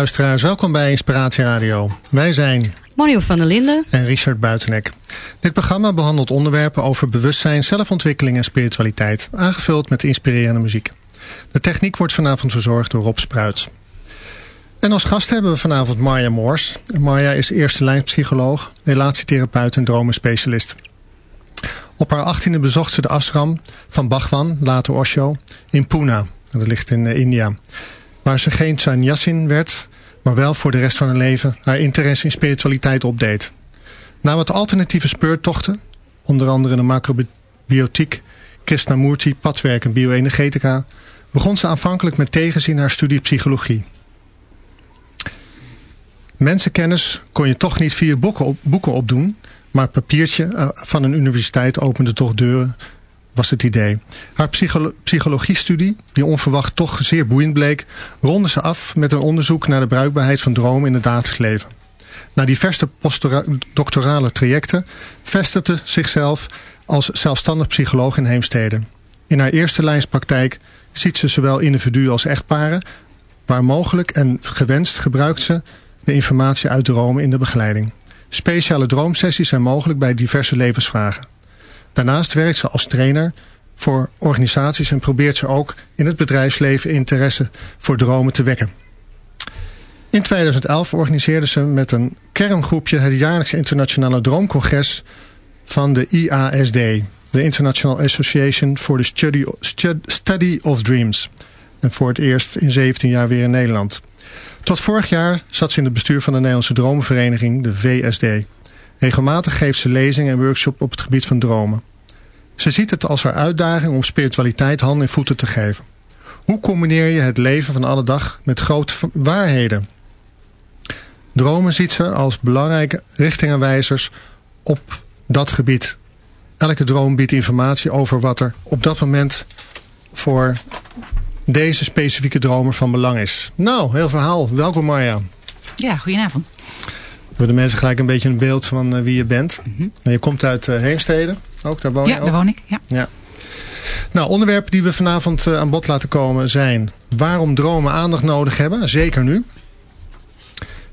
luisteraars. Welkom bij Inspiratie Radio. Wij zijn... Mario van der Linden. En Richard Buitenek. Dit programma behandelt onderwerpen over bewustzijn, zelfontwikkeling en spiritualiteit. Aangevuld met inspirerende muziek. De techniek wordt vanavond verzorgd door Rob Spruit. En als gast hebben we vanavond Marja Moors. Marja is eerste lijnspsycholoog, relatietherapeut en dromenspecialist. Op haar achttiende bezocht ze de ashram van Bhagwan, later Osho, in Pune. Dat ligt in eh, India waar ze geen sannyasin werd, maar wel voor de rest van haar leven haar interesse in spiritualiteit opdeed. Na wat alternatieve speurtochten, onder andere de macrobiotiek, Krishnamurti, padwerk en bioenergetica, begon ze aanvankelijk met tegenzin haar studie psychologie. Mensenkennis kon je toch niet via boeken, boeken opdoen, maar het papiertje eh, van een universiteit opende toch deuren het idee. Haar psycholo psychologiestudie, die onverwacht toch zeer boeiend bleek, ronde ze af met een onderzoek naar de bruikbaarheid van dromen in het dagelijks leven. Na diverse postdoctorale trajecten vestigde zichzelf als zelfstandig psycholoog in Heemstede. In haar eerste lijnspraktijk ziet ze zowel individuen als echtparen, waar mogelijk en gewenst gebruikt ze de informatie uit dromen in de begeleiding. Speciale droomsessies zijn mogelijk bij diverse levensvragen. Daarnaast werkt ze als trainer voor organisaties en probeert ze ook in het bedrijfsleven interesse voor dromen te wekken. In 2011 organiseerde ze met een kerngroepje het jaarlijkse internationale droomcongres van de IASD, de International Association for the Study, of Dreams. En voor het eerst in 17 jaar weer in Nederland. Tot vorig jaar zat ze in het bestuur van de Nederlandse Dromenvereniging, de VSD. Regelmatig geeft ze lezingen en workshops op het gebied van dromen. Ze ziet het als haar uitdaging om spiritualiteit handen en voeten te geven. Hoe combineer je het leven van alle dag met grote waarheden? Dromen ziet ze als belangrijke richtingaanwijzers op dat gebied. Elke droom biedt informatie over wat er op dat moment voor deze specifieke dromer van belang is. Nou, heel verhaal. Welkom Marja. Ja, goedenavond hebben de mensen gelijk een beetje een beeld van uh, wie je bent. Mm Je komt uit uh, Heemstede, ook daar woon je Ja, daar woon ik. Ja. ja. Nou, onderwerpen die we vanavond uh, aan bod laten komen zijn... waarom dromen aandacht nodig hebben, zeker nu.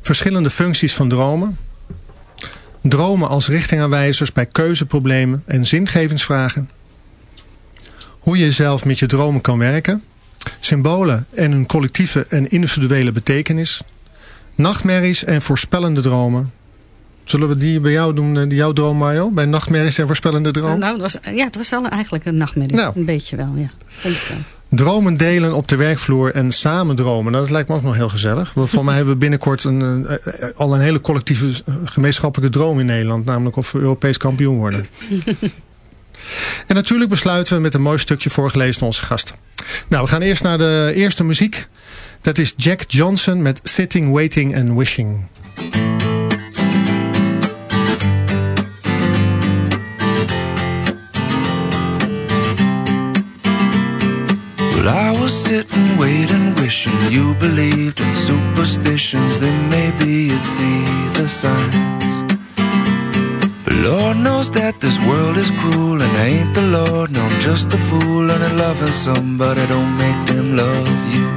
Verschillende functies van dromen. Dromen als richtingaanwijzers bij keuzeproblemen en zingevingsvragen. Hoe je jezelf met je dromen kan werken. Symbolen en hun collectieve en individuele betekenis... Nachtmerries en voorspellende dromen. Zullen we die bij jou doen, eh, die jouw droom Mario? Bij nachtmerries en voorspellende dromen? Nou, het was, ja, het was wel eigenlijk een nachtmerrie. Nou. Een beetje wel, ja. Dromen delen op de werkvloer en samen dromen. Nou, dat lijkt me ook nog heel gezellig. Voor mij hebben we binnenkort een, eh, eh, al een hele collectieve gemeenschappelijke droom in Nederland. Namelijk of we Europees kampioen worden. en natuurlijk besluiten we met een mooi stukje voorgelezen door onze gasten. Nou, we gaan eerst naar de eerste muziek. Dat is Jack Johnson met Sitting, Waiting and Wishing. Well, I was sitting, waiting, wishing you believed in superstitions. Then maybe you'd see the signs. But Lord knows that this world is cruel And I ain't the Lord, no, I'm just a fool And I'm loving somebody don't make them love you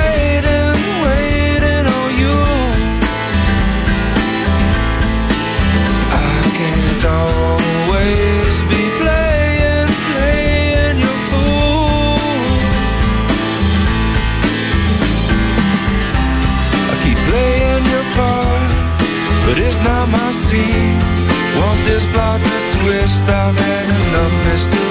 this plot twist? I've had enough mystery.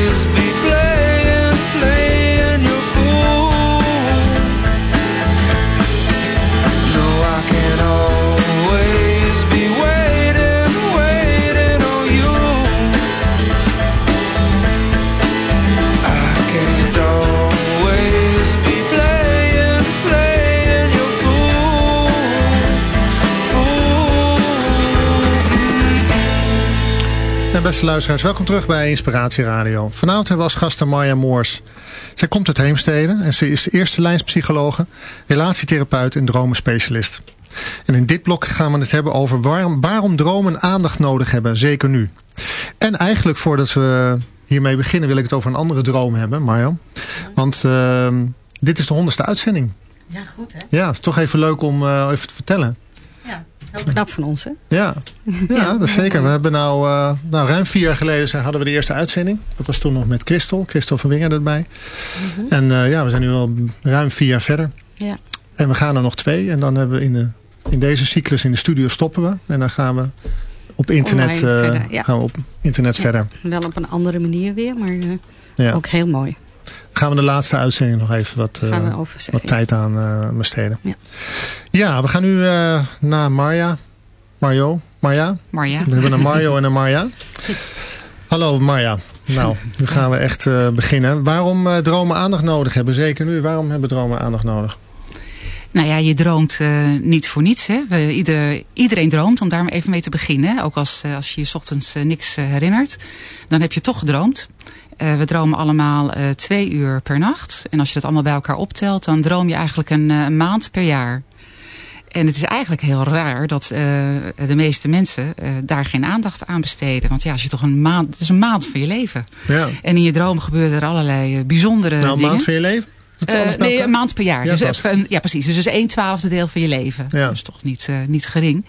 beste luisteraars, welkom terug bij Inspiratie Radio. Vanavond hebben we als gasten Marja Moors. Zij komt uit Heemstede en ze is eerste lijnspsychologe, relatietherapeut en dromenspecialist. En in dit blok gaan we het hebben over waarom, waarom dromen aandacht nodig hebben, zeker nu. En eigenlijk voordat we hiermee beginnen wil ik het over een andere droom hebben, Marja. Want ehm, dit is de honderdste uitzending. Ja, goed hè? Ja, het is toch even leuk om eh, even te vertellen. Heel knap van ons hè? Ja, ja dat is zeker. We hebben nou, eh, nou ruim vier jaar geleden zijn- hadden we de eerste uitzending. Dat was toen nog met Christel, Christel van Winger erbij. En eh, ja, we zijn nu al ruim vier jaar verder. Ja. En we gaan er nog twee. En dan hebben we in, de, in deze cyclus in de studio stoppen we. En dan gaan we op internet, eh, verder, ja. gaan we op internet Ja. verder. Wel op een andere manier weer, maar Ja. ook heel mooi. Gaan we de laatste uitzending nog even wat, eh, wat tijd aan eh, besteden. Ja. Ja, we gaan nu eh, naar Marja. Mario. Marja. Marja. We hebben een Mario en een Marja. Hallo Marja. Nou, nu gaan we echt beginnen. Waarom dromen aandacht nodig hebben? Zeker nu. Waarom hebben dromen aandacht nodig? Nou ja, je droomt niet voor niets. Hè? We, ieder, iedereen droomt, om daar maar even mee te beginnen. Ook als, als je je 's ochtends eh, niks herinnert. Dan heb je toch gedroomd. Eh, we dromen allemaal eh, twee uur per nacht. En als je dat allemaal bij elkaar optelt, dan droom je eigenlijk een eh, maand per jaar. En het is eigenlijk heel raar dat de meeste mensen daar geen aandacht aan besteden. Want ja, als je toch een maand, het is een maand van je leven. Ja. En in je dromen gebeuren er allerlei bijzondere Nou, een dingen. maand van je leven? Is nee, een maand per jaar. Ja, dus, ja, precies. Dus een twaalfde deel van je leven. Ja. Dat is toch niet, eh, niet gering.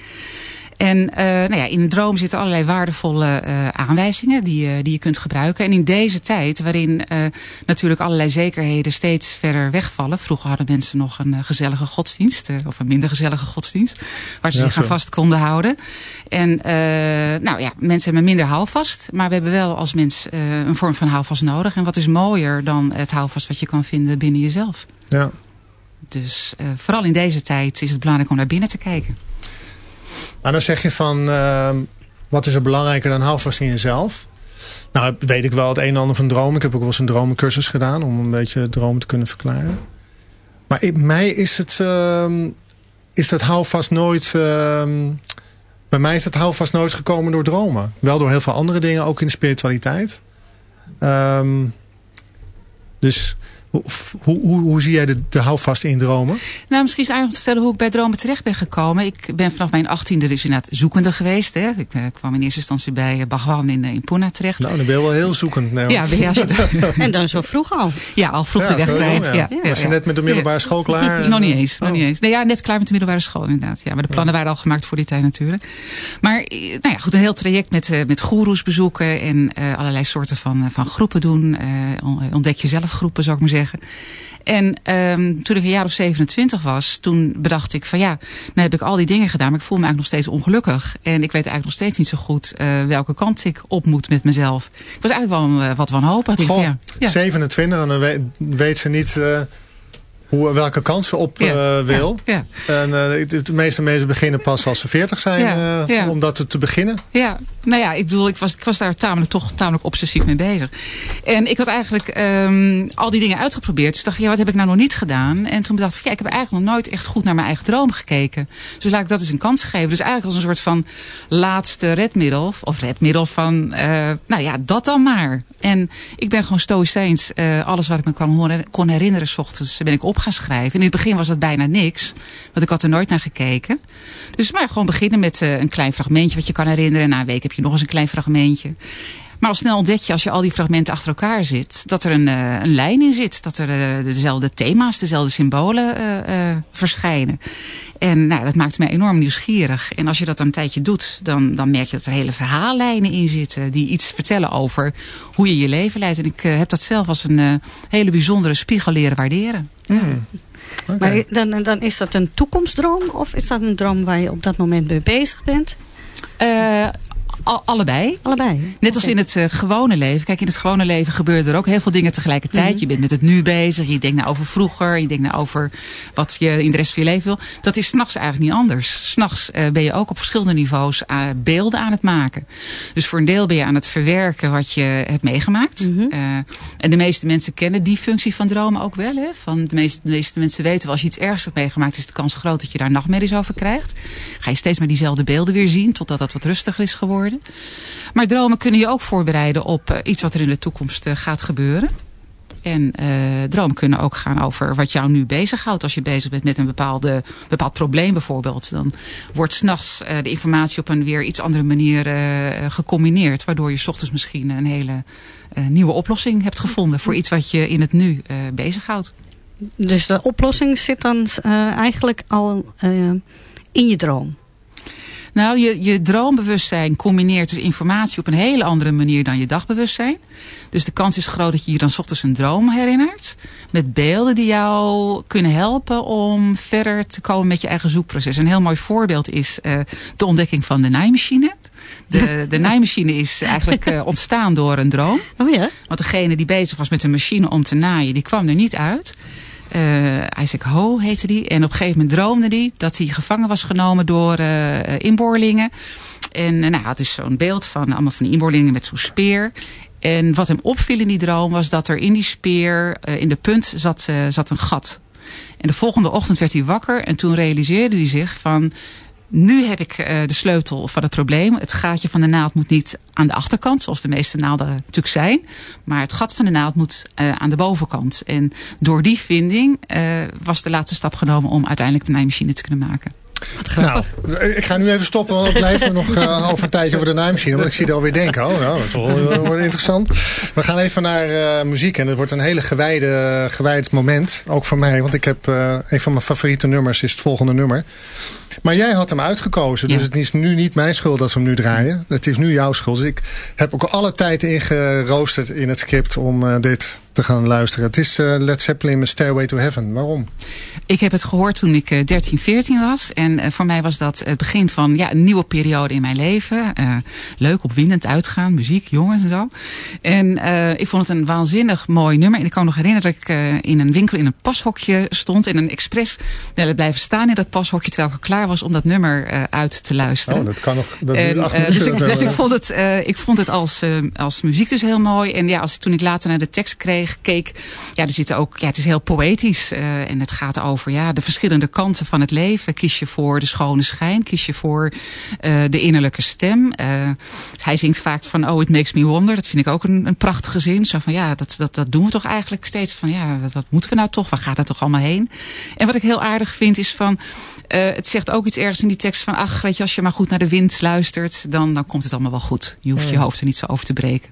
En eh, nou ja, in een droom zitten allerlei waardevolle eh, aanwijzingen die, je- die je kunt gebruiken. En in deze tijd, waarin eh, natuurlijk allerlei zekerheden steeds verder wegvallen. Vroeger hadden mensen nog een gezellige godsdienst, of een minder gezellige godsdienst, waar ze Ja, zich aan vast konden houden. En nou ja, mensen hebben minder houvast, maar we hebben wel als mens een vorm van houvast nodig. En wat is mooier dan het houvast wat je kan vinden binnen jezelf? Ja. Dus vooral in deze tijd is het belangrijk om naar binnen te kijken. Maar dan zeg je van, ehm, wat is er belangrijker dan houvast in jezelf? Nou, weet ik wel het een en ander van dromen. Ik heb ook wel eens een dromencursus gedaan om een beetje dromen te kunnen verklaren. Maar in mij is het, ehm, is dat houvast nooit, ehm, bij mij is dat houvast nooit gekomen door dromen. Wel door heel veel andere dingen, ook in de spiritualiteit. Dus Hoe, hoe, hoe, zie jij de, de houvast in dromen? Nou, misschien is het aardig om te vertellen hoe ik bij dromen terecht ben gekomen. Ik ben vanaf mijn achttiende dus inderdaad zoekende geweest. Hè. Ik uh, kwam in eerste instantie bij Bhagwan in, in Pune terecht. Nou, dan ben je wel heel zoekend. Nou. Ja, ja en dan zo vroeg al. Ja, al vroeg de weg kwijt. Ja. Ja. Was je net met de middelbare school klaar? nog niet eens. Nog niet eens. Nee, ja, net klaar met de middelbare school inderdaad. Ja, maar de plannen waren al gemaakt voor die tijd natuurlijk. Maar nou ja, goed, een heel traject met, uh, met goeroes bezoeken en uh, allerlei soorten van, van groepen doen. ontdek jezelf groepen, zou ik maar zeggen. En um, toen ik een jaar of 27 was, toen bedacht ik van ja, nou heb ik al die dingen gedaan, maar ik voel me eigenlijk nog steeds ongelukkig. En ik weet eigenlijk nog steeds niet zo goed uh, welke kant ik op moet met mezelf. Ik was eigenlijk wel uh, wat wanhopig. Goh, ja, ja. 27 en dan weet, weet ze niet... Uh hoe, welke kansen op ja, uh, wil. Ja, ja. En uh, de meeste mensen beginnen pas als ze 40 zijn uh, om dat te beginnen. Ja, nou ja, ik bedoel, ik was, ik was daar tamelijk, toch tamelijk obsessief mee bezig. En ik had eigenlijk um, al die dingen uitgeprobeerd. Dus ik dacht van, ja, wat heb ik nou nog niet gedaan? En toen bedacht ik, ja, ik heb eigenlijk nog nooit echt goed naar mijn eigen droom gekeken. Dus laat ik dat eens een kans geven. Dus eigenlijk als een soort van laatste redmiddel, of redmiddel van, nou ja, dat dan maar. En ik ben gewoon stoïcijns, alles wat ik me kon herinneren, s ochtends ben ik op gaan schrijven. In het begin was dat bijna niks, want ik had er nooit naar gekeken. Dus maar gewoon beginnen met uh, een klein fragmentje wat je kan herinneren. Na een week heb je nog eens een klein fragmentje. Maar al snel ontdek je als je al die fragmenten achter elkaar zit... dat er een, uh, een lijn in zit. Dat er uh, dezelfde thema's, dezelfde symbolen uh, verschijnen. En nou, dat maakt me enorm nieuwsgierig. En als je dat een tijdje doet, dan, dan merk je dat er hele verhaallijnen in zitten... die iets vertellen over hoe je je leven leidt. En ik heb dat zelf als een hele bijzondere spiegel leren waarderen. Mm. Okay. Maar dan, dan is dat een toekomstdroom of is dat een droom waar je op dat moment mee bezig bent? Uh, allebei. Allebei. Net als in het uh, gewone leven. Kijk, in het gewone leven gebeuren er ook heel veel dingen tegelijkertijd. Mm -hmm. Je bent met het nu bezig. Je denkt nou over vroeger. Je denkt nou over wat je in de rest van je leven wil. Dat is s'nachts eigenlijk niet anders. S'nachts uh, ben je ook op verschillende niveaus uh, beelden aan het maken. Dus voor een deel ben je aan het verwerken wat je hebt meegemaakt. Mm -hmm. en de meeste mensen kennen die functie van dromen ook wel. Hè? Van de, meeste, de meeste mensen weten wel, als je iets ergs hebt meegemaakt... is de kans groot dat je daar nachtmerries over krijgt. Ga je steeds maar diezelfde beelden weer zien... totdat dat wat rustiger is geworden. Maar dromen kunnen je ook voorbereiden op uh, iets wat er in de toekomst uh, gaat gebeuren. En uh, dromen kunnen ook gaan over wat jou nu bezighoudt. Als je bezig bent met een bepaalde, bepaald probleem bijvoorbeeld. Dan wordt s'nachts de informatie op een weer iets andere manier gecombineerd. Waardoor je s ochtends misschien een hele nieuwe oplossing hebt gevonden. Voor iets wat je in het nu bezighoudt. Dus de oplossing zit dan eigenlijk al in je droom? Nou, je, je droombewustzijn combineert dus informatie op een hele andere manier dan je dagbewustzijn. Dus de kans is groot dat je je dan 's ochtends een droom herinnert. Met beelden die jou kunnen helpen om verder te komen met je eigen zoekproces. Een heel mooi voorbeeld is uh, de ontdekking van de naaimachine. De, de naaimachine is eigenlijk uh, ontstaan door een droom. Oh ja? Want degene die bezig was met een machine om te naaien, die kwam er niet uit. Uh, Isaac Ho heette die. En op een gegeven moment droomde hij dat hij gevangen was genomen door uh, inboorlingen. En nou, hij had dus zo'n beeld van allemaal van inboorlingen met zo'n speer. En wat hem opviel in die droom was dat er in die speer, in de punt, zat, zat een gat. En de volgende ochtend werd hij wakker en toen realiseerde hij zich van nu heb ik uh, de sleutel van het probleem. Het gaatje van de naald moet niet aan de achterkant, zoals de meeste naalden natuurlijk zijn. Maar het gat van de naald moet uh, aan de bovenkant. En door die vinding uh, was de laatste stap genomen om uiteindelijk de naaimachine te kunnen maken. Nou, ik ga nu even stoppen, want we blijven nog uh, over een tijdje over de naaimachine. Want ik zie er alweer denken, oh nou, dat is wel, wel interessant. We gaan even naar uh, muziek en het wordt een hele gewijde, gewijd moment. Ook voor mij, want ik heb uh, een van mijn favoriete nummers is het volgende nummer. Maar jij had hem uitgekozen, dus ja. het is nu niet mijn schuld dat we hem nu draaien. Het is nu jouw schuld. Dus ik heb ook alle tijd ingeroosterd in het script om uh, dit te gaan luisteren. Het is uh, Led Zeppelin met Stairway to Heaven. Waarom? Ik heb het gehoord toen ik uh, 13, 14 was. En uh, voor mij was dat het begin van ja, een nieuwe periode in mijn leven. Leuk, opwindend uitgaan, muziek, jongens en zo. En ik vond het een waanzinnig mooi nummer. En ik kan me nog herinneren dat ik in een winkel in een pashokje stond. En een expres willen blijven staan in dat pashokje terwijl ik klaar was om dat nummer uit te luisteren. Oh, dat kan nog. Dat en, dus ik, dus ik vond het, ik vond het als, als muziek dus heel mooi. En ja, als, toen ik later naar de tekst kreeg keek. Ja, er zitten ook, ja, het is heel poëtisch. en het gaat over ja, de verschillende kanten van het leven. Kies je voor de schone schijn? Kies je voor de innerlijke stem? hij zingt vaak van, oh, it makes me wonder. Dat vind ik ook een, een prachtige zin. Zo van, ja, dat, dat, dat doen we toch eigenlijk steeds. Van, ja, wat, wat moeten we nou toch? Waar gaat dat toch allemaal heen? En wat ik heel aardig vind is van... Het zegt ook iets ergens in die tekst van... ach, weet je, als je maar goed naar de wind luistert... dan, dan komt het allemaal wel goed. Je hoeft je hoofd er niet zo over te breken.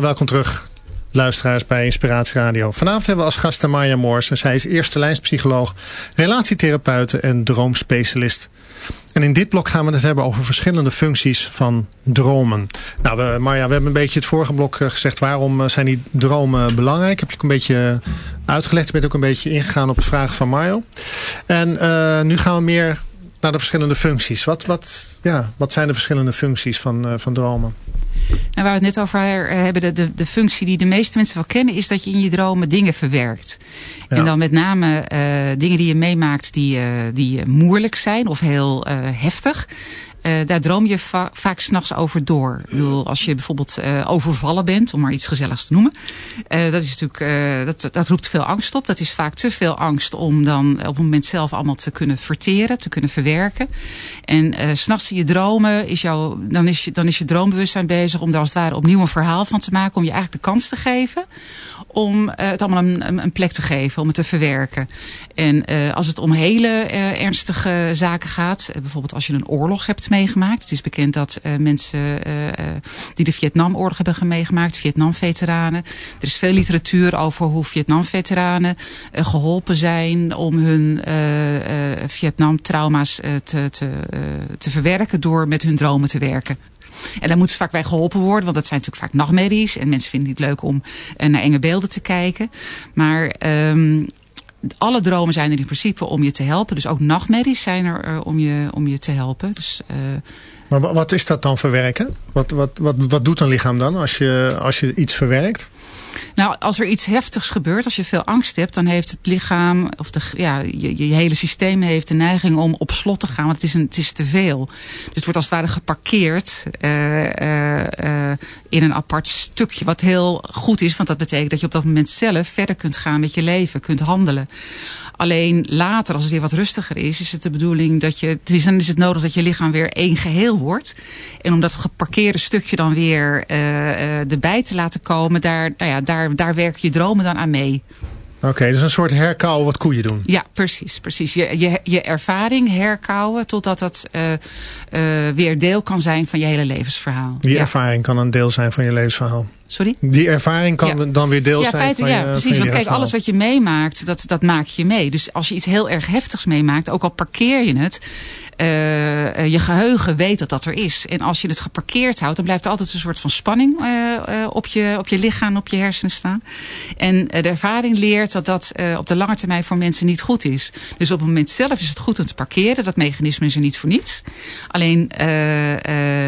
Welkom terug, luisteraars bij Inspiratie Radio. Vanavond hebben we als gast Maya Moors. En zij is eerste lijnspsycholoog, relatietherapeute en droomspecialist. En in dit blok gaan we het hebben over verschillende functies van dromen. Nou, we, Marja, we hebben een beetje het vorige blok eh, gezegd... waarom eh, zijn die dromen belangrijk? Heb je ook een beetje uitgelegd. Je bent ook een beetje ingegaan op de vraag van Mario. En nu gaan we meer naar de verschillende functies. Wat, wat, ja, wat zijn de verschillende functies van, van dromen? Nou, waar we het net over hebben, de, de, de functie die de meeste mensen wel kennen, is dat je in je dromen dingen verwerkt. En dan met name uh, dingen die je meemaakt die, uh, die moeilijk zijn of heel uh, heftig. Uh, daar droom je va vaak s'nachts over door. Als je bijvoorbeeld uh, overvallen bent, om maar iets gezelligs te noemen. Uh, dat, is natuurlijk, dat, dat roept veel angst op. Dat is vaak te veel angst om dan op het moment zelf allemaal te kunnen verteren, te kunnen verwerken. En s'nachts in je dromen, is jouw, dan, is je, dan is je droombewustzijn bezig om daar als het ware opnieuw een verhaal van te maken. Om je eigenlijk de kans te geven om uh, het allemaal een, plek te geven, om het te verwerken. En uh, als het om hele uh, ernstige zaken gaat, bijvoorbeeld als je een oorlog hebt meegemaakt. Het is bekend dat mensen die de Vietnamoorlog hebben meegemaakt, Vietnam-veteranen. Er is veel literatuur over hoe Vietnam-veteranen geholpen zijn om hun Vietnam-trauma's te, te, te verwerken door met hun dromen te werken. En daar moeten ze vaak bij geholpen worden, want dat zijn natuurlijk vaak nachtmerries. En mensen vinden het leuk om naar enge beelden te kijken. Maar um, alle dromen zijn er in principe om je te helpen. Dus ook nachtmerries zijn er om, je, om je te helpen. Dus, maar wat is dat dan verwerken? Wat, wat, wat, wat doet een lichaam dan als je, als je iets verwerkt? Nou, als er iets heftigs gebeurt, als je veel angst hebt, dan heeft het lichaam, of de, ja, je, je hele systeem heeft de neiging om op slot te gaan, want het is, een, het is te veel. Dus het wordt als het ware geparkeerd uh, uh, in een apart stukje, wat heel goed is, want dat betekent dat je op dat moment zelf verder kunt gaan met je leven, kunt handelen. Alleen later, als het weer wat rustiger is, is het de bedoeling dat je, dan is het nodig dat je lichaam weer één geheel wordt. En om dat geparkeerde stukje dan weer erbij te laten komen, daar, nou ja, daar, daar werken je dromen dan aan mee. Oké, dus een soort herkauwen wat koeien doen. Ja, precies. precies. Je, je, je ervaring herkauwen totdat dat uh, uh, weer deel kan zijn van je hele levensverhaal. Die ervaring kan een deel zijn van je levensverhaal. Sorry? Die ervaring kan dan weer deel ja, zijn van ja, je precies. Want kijk, alles wat je meemaakt, dat, dat maak je mee. Dus als je iets heel erg heftigs meemaakt, ook al parkeer je het... Uh, je geheugen weet dat dat er is. En als je het geparkeerd houdt, dan blijft er altijd een soort van spanning uh, uh, op, je, op je lichaam, op je hersenen staan. En de ervaring leert dat dat op de lange termijn voor mensen niet goed is. Dus op het moment zelf is het goed om te parkeren. Dat mechanisme is er niet voor niets. Alleen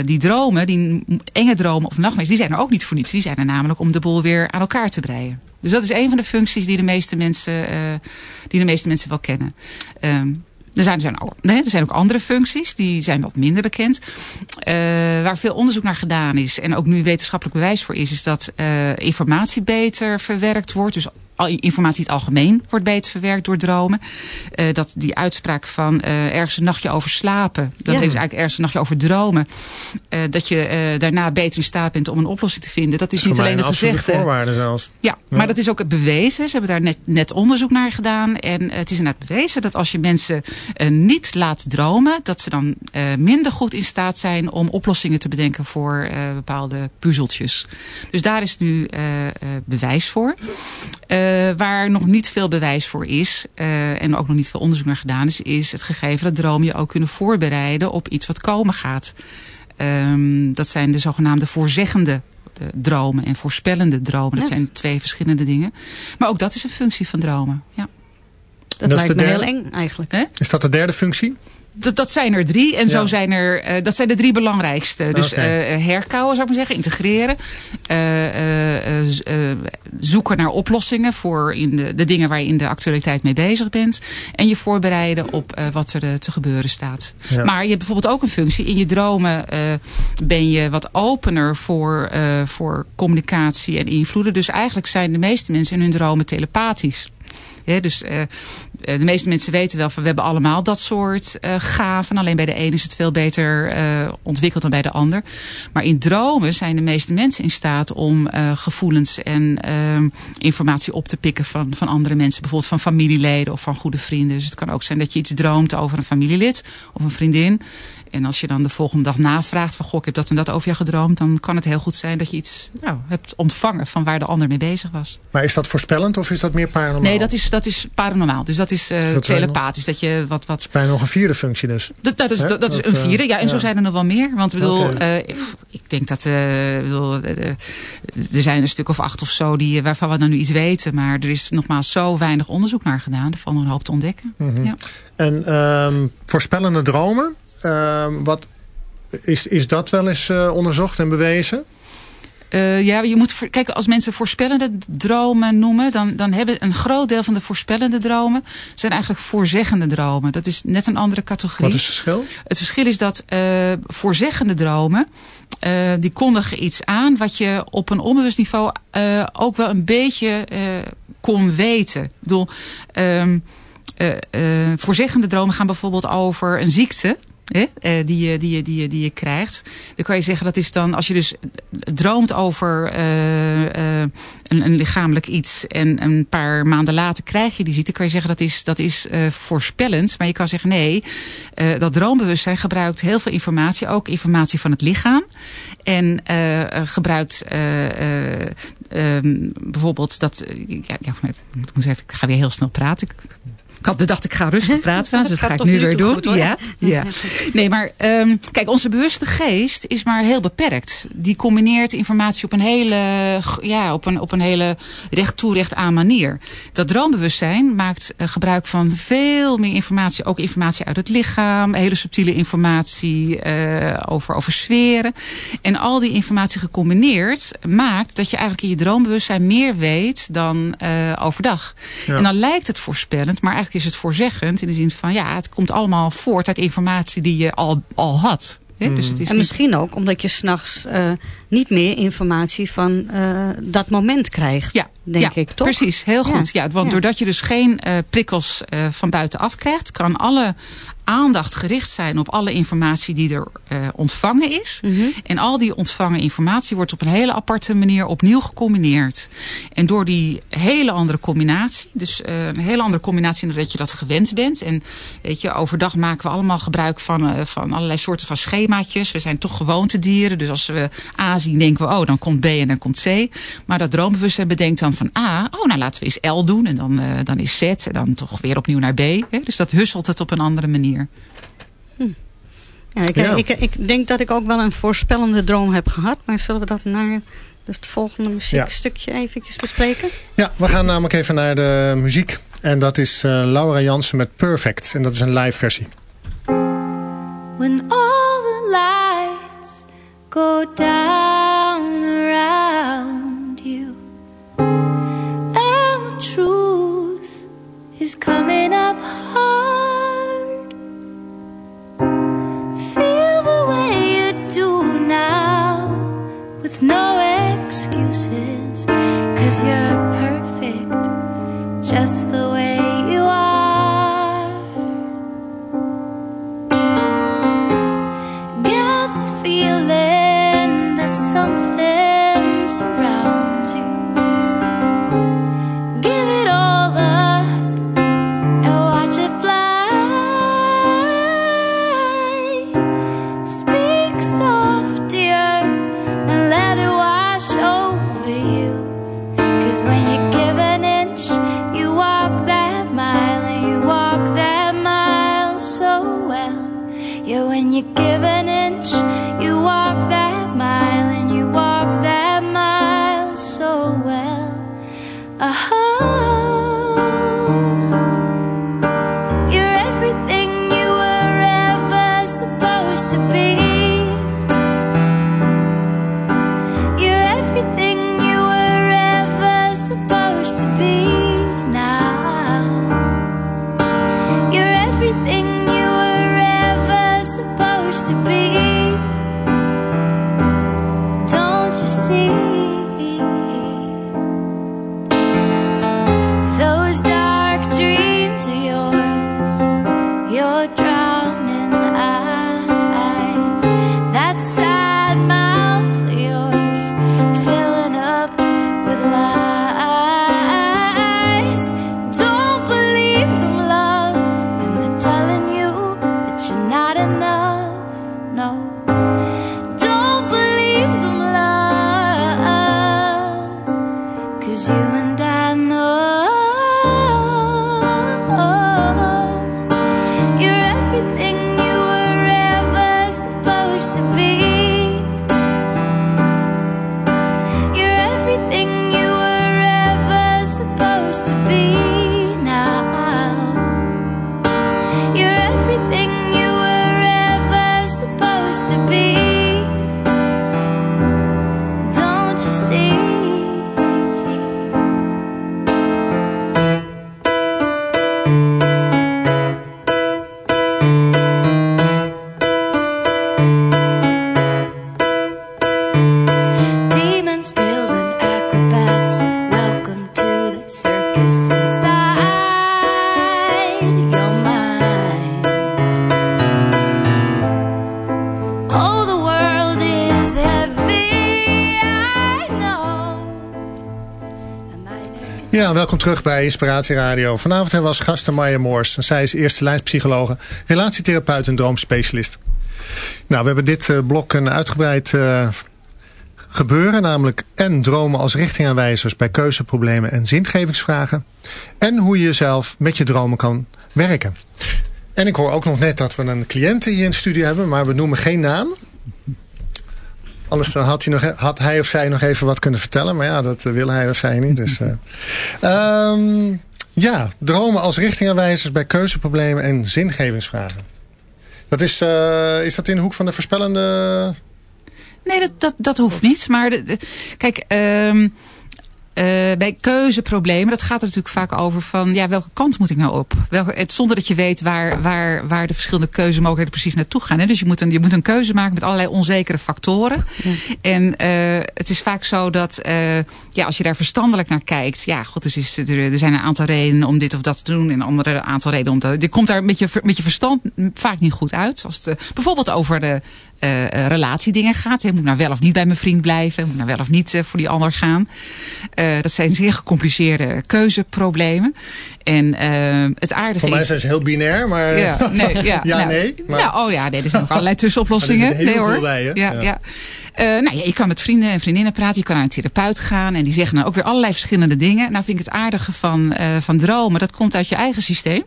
die dromen, die enge dromen of nachtmerries, die zijn er ook niet voor niets. Die zijn namelijk om de boel weer aan elkaar te breien. Dus dat is een van de functies die de meeste mensen, die de meeste mensen wel kennen. Um, er zijn, er, zijn er zijn ook andere functies, die zijn wat minder bekend. Uh, waar veel onderzoek naar gedaan is en ook nu wetenschappelijk bewijs voor is, is dat uh, informatie beter verwerkt wordt. Dus informatie in het algemeen wordt beter verwerkt door dromen. Uh, dat die uitspraak van uh, ergens een nachtje over slapen. Dat ja. is eigenlijk ergens een nachtje over dromen. Uh, dat je daarna beter in staat bent om een oplossing te vinden. Dat is dat niet alleen een gezegde. voorwaarde zelfs. Ja, ja, maar dat is ook bewezen. Ze hebben daar net, net onderzoek naar gedaan. En het is inderdaad bewezen dat als je mensen niet laat dromen. Dat ze dan minder goed in staat zijn om oplossingen te bedenken voor bepaalde puzzeltjes. Dus daar is nu bewijs voor. Uh, waar nog niet veel bewijs voor is, uh, en ook nog niet veel onderzoek naar gedaan is, is het gegeven dat dromen je ook kunnen voorbereiden op iets wat komen gaat. Um, dat zijn de zogenaamde voorzeggende dromen en voorspellende dromen. Ja. Dat zijn twee verschillende dingen. Maar ook dat is een functie van dromen. Ja. Dat, dat lijkt me heel eng eigenlijk. He? Is dat de derde functie? Dat, dat zijn er drie. En ja. zo zijn er, uh, dat zijn de drie belangrijkste. Dus okay. uh, herkauwen zou ik maar zeggen, integreren. Uh, zoeken naar oplossingen voor in de, de dingen waar je in de actualiteit mee bezig bent. En je voorbereiden op wat er te gebeuren staat. Ja. Maar je hebt bijvoorbeeld ook een functie. In je dromen ben je wat opener voor, voor communicatie en invloeden. Dus eigenlijk zijn de meeste mensen in hun dromen telepathisch. He, dus uh, de meeste mensen weten wel van we hebben allemaal dat soort uh, gaven. Alleen bij de een is het veel beter uh, ontwikkeld dan bij de ander. Maar in dromen zijn de meeste mensen in staat om gevoelens en informatie op te pikken van, van andere mensen. Bijvoorbeeld van familieleden of van goede vrienden. Dus het kan ook zijn dat je iets droomt over een familielid of een vriendin. En als je dan de volgende dag navraagt van goh, ik heb dat en dat over jou gedroomd. Dan kan het heel goed zijn dat je iets nou, hebt ontvangen van waar de ander mee bezig was. Maar is dat voorspellend of is dat meer paranormaal? Nee, dat is, dat is paranormaal. Dus dat is uh, dat telepathisch. Dat je wat, wat... Is bijna nog een vierde functie dus. Dat, dat is, dat, dat, is een vierde, ja. En ja. zo zijn er nog wel meer. Want ik bedoel, okay. uh, ik denk dat, uh, bedoel, er zijn een stuk of acht of zo die, waarvan we dan nu iets weten. Maar er is nogmaals zo weinig onderzoek naar gedaan. Er valt een hoop te ontdekken. Mm -hmm. ja. En um, voorspellende dromen? Uh, wat, is, is dat wel eens uh, onderzocht en bewezen? Uh, ja, je moet kijken, als mensen voorspellende dromen noemen, dan, dan hebben een groot deel van de voorspellende dromen zijn eigenlijk voorzeggende dromen. Dat is net een andere categorie. Wat is het verschil? Het verschil is dat uh, voorzeggende dromen, uh, die kondigen iets aan wat je op een onbewust niveau ook wel een beetje kon weten. Ik bedoel, um, uh, voorzeggende dromen gaan bijvoorbeeld over een ziekte. He, die, je, die, je, die, je, die je krijgt. Dan kan je zeggen dat is dan, als je dus droomt over uh, uh, een, een lichamelijk iets en een paar maanden later krijg je die ziekte, kan je zeggen dat is, dat is voorspellend. Maar je kan zeggen nee, dat droombewustzijn gebruikt heel veel informatie, ook informatie van het lichaam. En gebruikt um, bijvoorbeeld dat, ja, ik, moet even, ik ga weer heel snel praten. Ik had bedacht, ik ga rustig praten, dus dat ga ik nu weer doen. ja, ja. Nee, maar um, kijk, onze bewuste geest is maar heel beperkt. Die combineert informatie op een hele, ja, op een, op een hele recht toe, recht aan manier. Dat droombewustzijn maakt uh, gebruik van veel meer informatie. Ook informatie uit het lichaam, hele subtiele informatie uh, over, over sferen. En al die informatie gecombineerd maakt dat je eigenlijk in je droombewustzijn meer weet dan uh, overdag. Ja. En dan lijkt het voorspellend, maar eigenlijk is het voorzeggend in de zin van ja, het komt allemaal voort uit informatie die je al, al had. He, dus het is en misschien ook omdat je s'nachts uh, niet meer informatie van uh, dat moment krijgt. Ja, denk ja, ik, toch? precies. Heel goed. Ja. ja want ja. doordat je dus geen uh, prikkels van buitenaf krijgt... kan alle aandacht gericht zijn op alle informatie die er uh, ontvangen is. Mm -hmm. En al die ontvangen informatie wordt op een hele aparte manier opnieuw gecombineerd. En door die hele andere combinatie, dus uh, een hele andere combinatie dan dat je dat gewend bent. En weet je, overdag maken we allemaal gebruik van, uh, van allerlei soorten van schemaatjes. We zijn toch gewoontedieren, dus als we A zien denken we, oh dan komt B en dan komt C. Maar dat droombewustzijn bedenkt dan van A, oh nou laten we eens L doen en dan, dan is Z en dan toch weer opnieuw naar B. Hè? Dus dat husselt het op een andere manier. Hm. Ja, ik, ja. Ik, ik, denk dat ik ook wel een voorspellende droom heb gehad. Maar zullen we dat naar het volgende muziekstukje ja. eventjes bespreken? Ja, we gaan namelijk even naar de muziek. En dat is uh, Laura Jansen met Perfect. En dat is een live versie. Welkom terug bij Inspiratie Radio. Vanavond hebben we als gasten Maya Moors. Zij is eerste lijnspsychologe, relatietherapeut en droomspecialist. Nou, we hebben dit uh, blok een uitgebreid uh, gebeuren. Namelijk en dromen als richtingaanwijzers bij keuzeproblemen en zingevingsvragen. En hoe je jezelf met je dromen kan werken. En ik hoor ook nog net dat we een cliënt hier in de studio hebben, maar we noemen geen naam. Anders dan had, hij nog, e- had hij of zij nog even wat kunnen vertellen. Maar ja, dat wil hij of zij niet. Dus, uh. ja, dromen als richtingaanwijzers bij keuzeproblemen en zingevingsvragen. Dat is, uh, is dat in de hoek van de voorspellende... Nee, dat, dat, dat hoeft niet. Maar de, kijk, um, uh, bij keuzeproblemen, dat gaat er natuurlijk vaak over van, ja, welke kant moet ik nou op? Welke, het, zonder dat je weet waar, waar, waar de verschillende keuzemogelijkheden precies naartoe gaan. Hè? Dus je moet, een, je moet een keuze maken met allerlei onzekere factoren. Ja. En uh, het is vaak zo dat, uh, ja, als je daar verstandelijk naar kijkt, ja, god, dus is, er, er zijn een aantal redenen om dit of dat te doen en een andere aantal redenen om te. Je komt daar met je, met je verstand vaak niet goed uit. Het bijvoorbeeld over de uh, relatiedingen gaat. Hij moet nou wel of niet bij mijn vriend blijven. Moet nou wel of niet uh, voor die ander gaan. Uh, dat zijn zeer gecompliceerde keuzeproblemen. En het aardige Voor mij zijn ze heel binair, maar ja, nee. Ja, ja nou, nee maar... Nou, oh ja, nee, er zijn ook allerlei tussenoplossingen. er nee, hoor. Bij, ja, ja. ja. nou ja, je kan met vrienden en vriendinnen praten. Je kan naar een therapeut gaan. En die zeggen dan ook weer allerlei verschillende dingen. Nou vind ik het aardige van, van dromen. Dat komt uit je eigen systeem.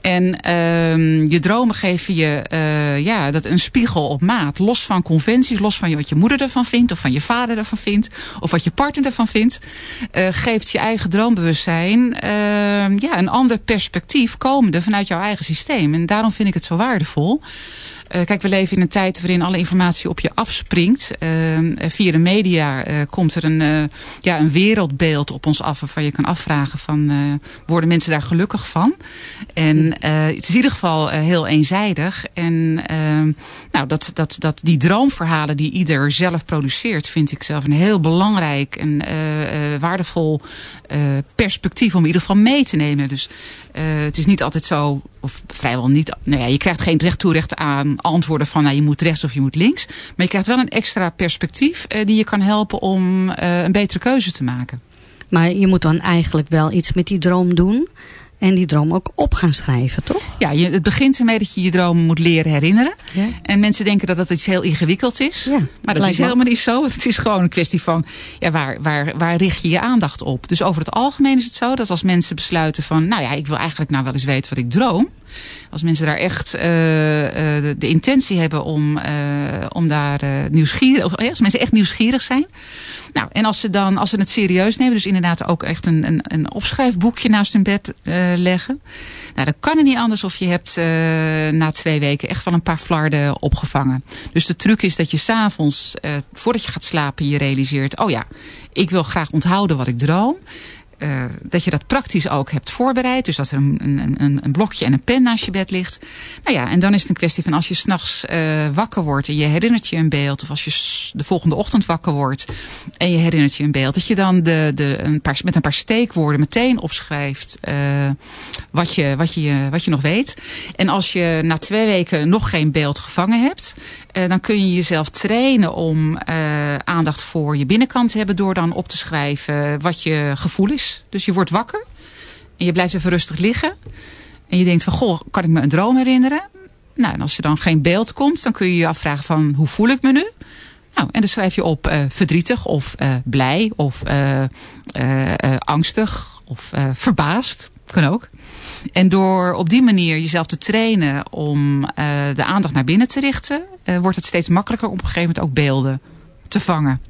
En uh, je dromen geven je uh, ja, dat een spiegel op maat. Los van conventies, los van wat je moeder ervan vindt... of van je vader ervan vindt, of wat je partner ervan vindt... Uh, geeft je eigen droombewustzijn uh, ja, een ander perspectief... komende vanuit jouw eigen systeem. En daarom vind ik het zo waardevol... Uh, kijk, we leven in een tijd waarin alle informatie op je afspringt. Uh, via de media uh, komt er een, ja, een wereldbeeld op ons af... waarvan je kan afvragen van, worden mensen daar gelukkig van? En het is in ieder geval heel eenzijdig. En ehm, nou, dat, dat, dat die droomverhalen die ieder zelf produceert... vind ik zelf een heel belangrijk en waardevol perspectief... om in ieder geval mee te nemen. Dus het is niet altijd zo, of vrijwel niet... Nou ja, je krijgt geen recht toe recht aan antwoorden van nou, je moet rechts of je moet links. Maar je krijgt wel een extra perspectief uh, die je kan helpen om uh, een betere keuze te maken. Maar je moet dan eigenlijk wel iets met die droom doen. En die droom ook op gaan schrijven, toch? Ja, je, het begint ermee dat je je droom moet leren herinneren. Ja. En mensen denken dat dat iets heel ingewikkeld is. Ja, maar dat is helemaal niet zo. Het is gewoon een kwestie van, ja, waar, waar, waar richt je je aandacht op? Dus over het algemeen is het zo dat als mensen besluiten van... nou ja, ik wil eigenlijk nou wel eens weten wat ik droom... Als mensen daar echt uh, uh, de, de, intentie hebben om, uh, om daar nieuwsgierig... Of, als mensen echt nieuwsgierig zijn... Nou, en als ze dan, als ze het serieus nemen, dus inderdaad ook echt een, een, een opschrijfboekje naast hun bed leggen. Nou, dan kan het niet anders of je hebt na twee weken echt wel een paar flarden opgevangen. Dus de truc is dat je s'avonds, voordat je gaat slapen, je realiseert, oh ja, ik wil graag onthouden wat ik droom. Uh, dat je dat praktisch ook hebt voorbereid. Dus dat er een, een, een blokje en een pen naast je bed ligt. Nou ja, en dan is het een kwestie van als je s'nachts uh, wakker wordt en je herinnert je een beeld. Of als je de volgende ochtend wakker wordt en je herinnert je een beeld. Dat je dan de, de, een paar, met een paar steekwoorden meteen opschrijft uh, wat, je, wat, je, wat je nog weet. En als je na twee weken nog geen beeld gevangen hebt. Dan kun je jezelf trainen om aandacht voor je binnenkant te hebben... door dan op te schrijven wat je gevoel is. Dus je wordt wakker en je blijft even rustig liggen. En je denkt van, goh, kan ik me een droom herinneren? Nou, en als er dan geen beeld komt, dan kun je je afvragen van, hoe voel ik me nu? Nou, en dan schrijf je op uh, verdrietig of blij of angstig of verbaasd. Kan ook. En door op die manier jezelf te trainen om de aandacht naar binnen te richten... Wordt het steeds makkelijker om op een gegeven moment ook beelden te vangen.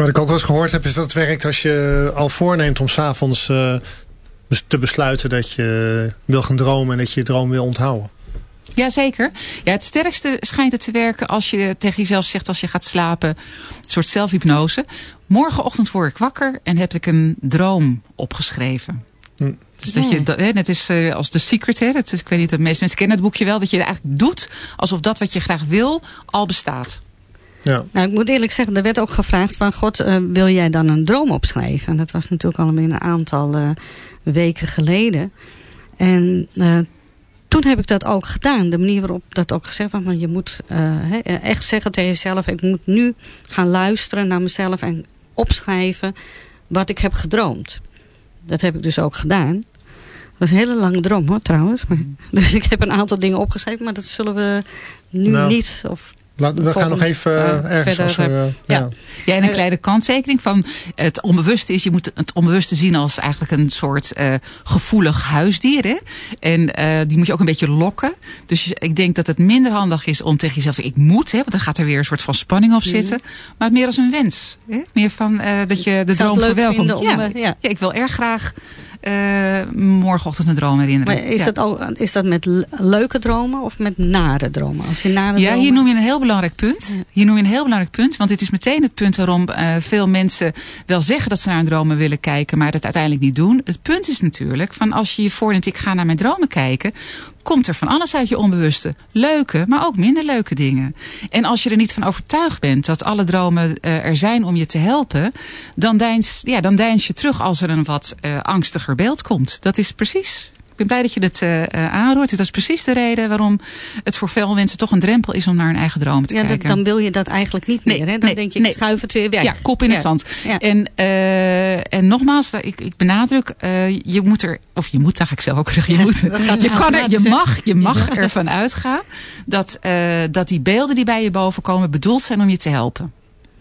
Wat ik ook wel eens gehoord heb is dat het werkt als je al voorneemt om s'avonds uh, te besluiten dat je wil gaan dromen en dat je je droom wil onthouden. Jazeker. Ja, het sterkste schijnt het te werken als je tegen jezelf zegt als je gaat slapen. Een soort zelfhypnose. Morgenochtend word ik wakker en heb ik een droom opgeschreven. Hm. Dus dat je, dat, hè, net is uh, als The Secret, hè, dat is, ik weet niet, de meeste mensen kennen het boekje wel, dat je het eigenlijk doet alsof dat wat je graag wil al bestaat. Ja. Nou, ik moet eerlijk zeggen, er werd ook gevraagd van God, uh, wil jij dan een droom opschrijven? En dat was natuurlijk al een aantal uh, weken geleden. En toen heb ik dat ook gedaan. De manier waarop dat ook gezegd was, je moet echt zeggen tegen jezelf, ik moet nu gaan luisteren naar mezelf en opschrijven wat ik heb gedroomd. Dat heb ik dus ook gedaan. Dat was een hele lange droom hoor trouwens. Maar, dus ik heb een aantal dingen opgeschreven. Maar dat zullen we nu nou, niet. Of... Laat, we gaan nog even uh, ergens verder, als er, uh, ja. ja. Ja, en een kleine kanttekening van het onbewuste is, je moet het onbewuste zien als eigenlijk een soort uh, gevoelig huisdier. Hè? En uh, die moet je ook een beetje lokken. Dus ik denk dat het minder handig is om tegen jezelf te zeggen, ik moet, hè, want dan gaat er weer een soort van spanning op zitten. Mm. Maar het meer als een wens. Hè? Meer van uh, dat je de droom verwelkomt. Om, ja, ja. ja, ik wil erg graag morgenochtend een droom herinneren. Maar is, ja. dat al, is dat met leuke dromen of met nare dromen? Als je nare ja, dromen... hier noem je een heel belangrijk punt. Hier noem je een heel belangrijk punt. Want dit is meteen het punt waarom uh, veel mensen wel zeggen dat ze naar hun dromen willen kijken, maar het uiteindelijk niet doen. Het punt is natuurlijk van als je je voorneemt, ik ga naar mijn dromen kijken, komt er van alles uit je onbewuste. Leuke, maar ook minder leuke dingen. En als je er niet van overtuigd bent dat alle dromen uh, er zijn om je te helpen, dan deins, ja, dan deins je terug als er een wat uh, angstiger beeld komt. Dat is precies. Ik ben blij dat je dit uh, aanroert. Dat is precies de reden waarom het voor veel mensen toch een drempel is om naar hun eigen dromen te ja, kijken. Dan wil je dat eigenlijk niet meer. Nee, hè? Dan nee, denk je, nee. ik schuif het weer weg. Ja, kop in ja. het zand. Ja. En, uh, en nogmaals, ik, ik benadruk, uh, je moet er, of je moet, daar ga ik zelf ook zeggen, je moet, je kan er, je mag, je mag ervan uitgaan dat, dat die beelden die bij je boven komen bedoeld zijn om je te helpen.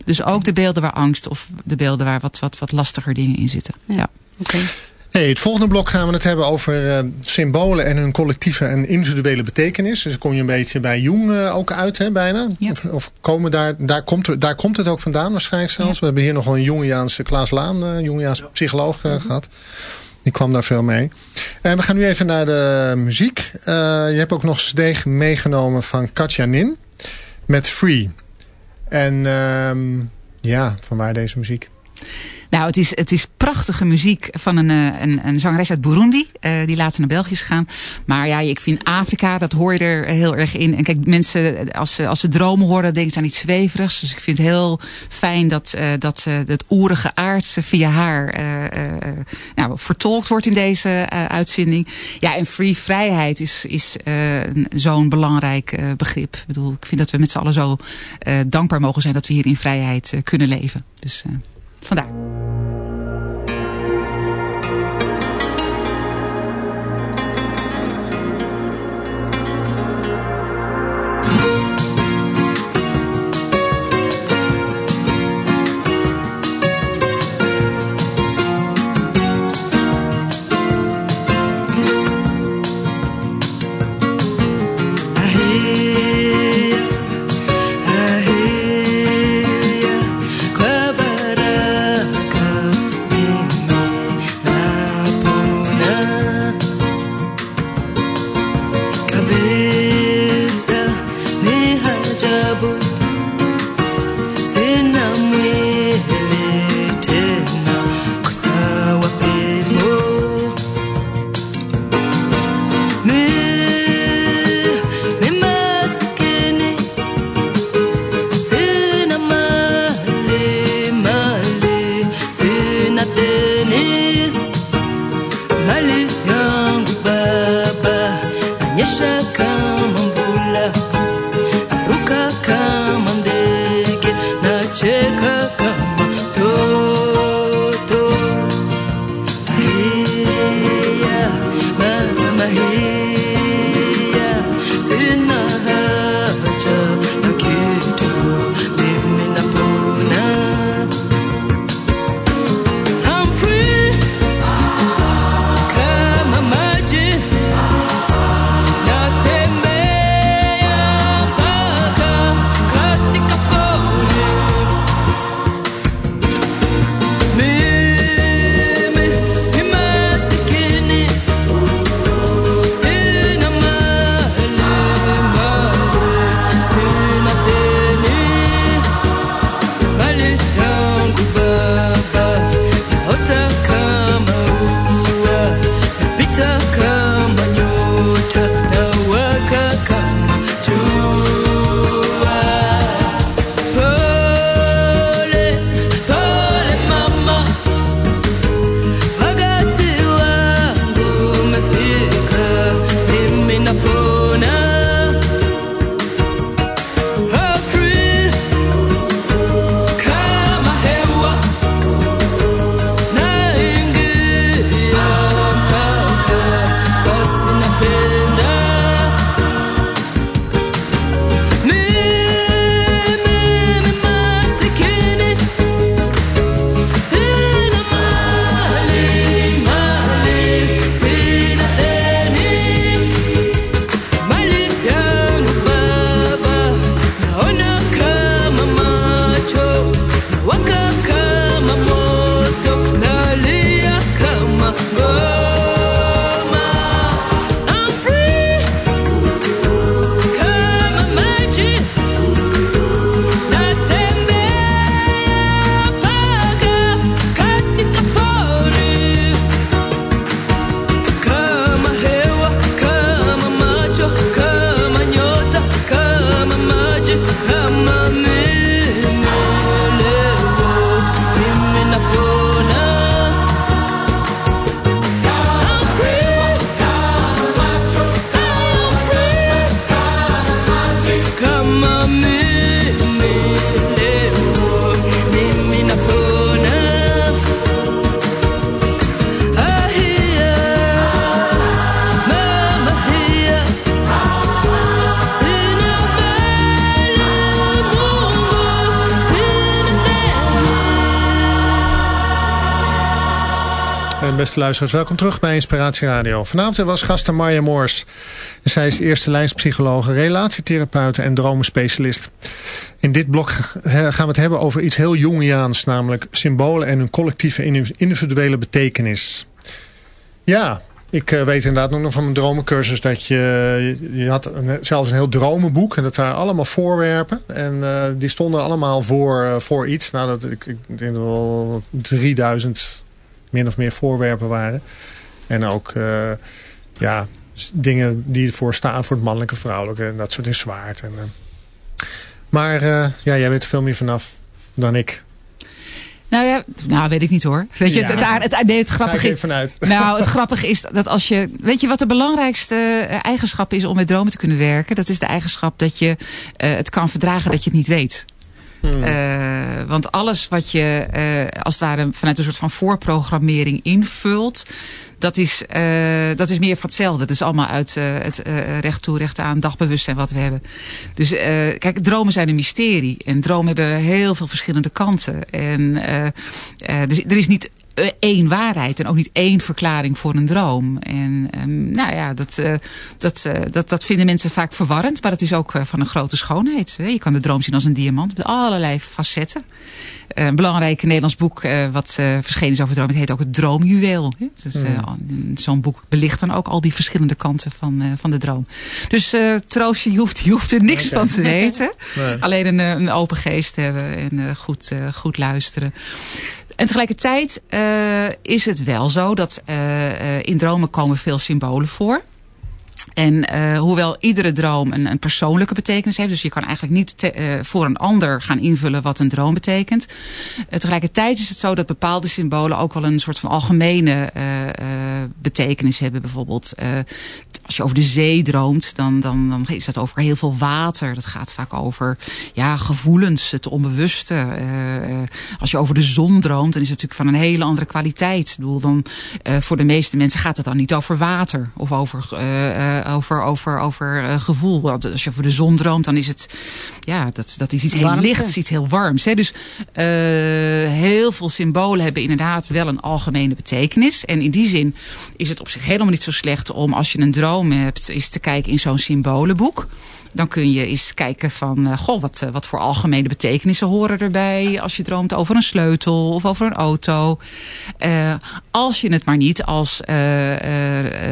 Dus ook de beelden waar angst of de beelden waar wat, wat, wat lastiger dingen in zitten. Ja. Okay. Hey, het volgende blok gaan we het hebben over uh, symbolen en hun collectieve en individuele betekenis. Dus kom je een beetje bij Jung uh, ook uit, hè, bijna. Ja. Of, of, komen daar, daar, komt er, daar komt het ook vandaan waarschijnlijk zelfs. Ja. We hebben hier nog een Jungiaanse Klaas Laan, uh, Jungiaanse psycholoog uh, gehad. Die kwam daar veel mee. En we gaan nu even naar de muziek. Je hebt ook nog steeg meegenomen van Katja Nin met Free. En um, ja, van waar deze muziek? Nou, het is, het is prachtige muziek van een, een, een zangeres uit Burundi. Uh, die later naar België is gegaan. Maar ja, ik vind Afrika, dat hoor je er heel erg in. En kijk, mensen, als ze, als ze dromen horen, denken ze aan iets zweverigs. Dus ik vind het heel fijn dat, uh, dat uh, het oerige aardse via haar nou, vertolkt wordt in deze uitzending. Ja, en free vrijheid is, is zo'n belangrijk begrip. Ik bedoel, ik vind dat we met z'n allen zo dankbaar mogen zijn dat we hier in vrijheid kunnen leven. Dus... Vandaar. Ahia, beste. Welkom terug bij Inspiratie Radio. Vanavond was gasten Marja Moors. Zij is eerste lijnspsychologe, relatietherapeut en dromenspecialist. In dit blok gaan we het hebben over iets heel Jungiaans, namelijk symbolen en hun collectieve individuele betekenis. Ja, ik eh, weet inderdaad nog van mijn dromencursus dat je, je had zelfs een heel dromenboek. En dat waren allemaal voorwerpen. En uh, die stonden allemaal voor, uh, voor iets. Nou, dat, ik, ik denk wel 3000 min of meer voorwerpen waren. En ook uh, ja, dingen die ervoor staan voor het mannelijke, vrouwelijke. En dat soort in zwaard. En, uh. Maar uh, ja, jij weet er veel meer vanaf dan ik. Nou ja, nou weet ik niet hoor. Weet je, ja, het, het, het, nee, het grappige is. Vanuit. Nou, het grappige is dat als je. Weet je wat de belangrijkste eigenschap is om met dromen te kunnen werken? Dat is de eigenschap dat je uh, het kan verdragen dat je het niet weet. Hmm. Uh, want alles wat je uh, als het ware vanuit een soort van voorprogrammering invult dat is, uh, dat is meer van hetzelfde. Dat is allemaal uit het recht toe, recht aan, dagbewustzijn wat we hebben. Dus kijk, dromen zijn een mysterie. En dromen hebben heel veel verschillende kanten. En dus, er is niet één waarheid en ook niet één verklaring voor een droom. En um, nou ja, dat, uh, dat, uh, dat, dat vinden mensen vaak verwarrend, maar dat is ook van een grote schoonheid. Hè? Je kan de droom zien als een diamant met allerlei facetten. Een belangrijk Nederlands boek wat verschenen is over droom, het heet ook het Droomjuweel. Dus, mm. Zo'n boek belicht dan ook al die verschillende kanten van, van de droom. Dus troostje, je hoeft, je hoeft er niks okay. van te weten. nee. Alleen een, een open geest hebben en goed, goed luisteren. En tegelijkertijd uh, is het wel zo dat uh, in dromen komen veel symbolen voor. En uh, hoewel iedere droom een, een, persoonlijke betekenis heeft, dus je kan eigenlijk niet te, uh, voor een ander gaan invullen wat een droom betekent. Uh, tegelijkertijd is het zo dat bepaalde symbolen ook wel een soort van algemene betekenis hebben. Bijvoorbeeld als je over de zee droomt, dan, dan, dan is dat over heel veel water. Dat gaat vaak over ja, gevoelens, het onbewuste. als je over de zon droomt, dan is het natuurlijk van een hele andere kwaliteit. Ik dan, voor de meeste mensen gaat het dan niet over water of over uh, over, over, over uh, gevoel. Want als je voor de zon droomt, dan is het, ja, dat, dat is iets heel Warmte. lichts, iets heel warms. Hè? Dus uh, heel veel symbolen hebben inderdaad wel een algemene betekenis. En in die zin is het op zich helemaal niet zo slecht om, als je een droom hebt, eens te kijken in zo'n symbolenboek dan kun je eens kijken van, goh, wat, wat voor algemene betekenissen horen erbij als je droomt over een sleutel of over een auto. Uh, als je het maar niet als,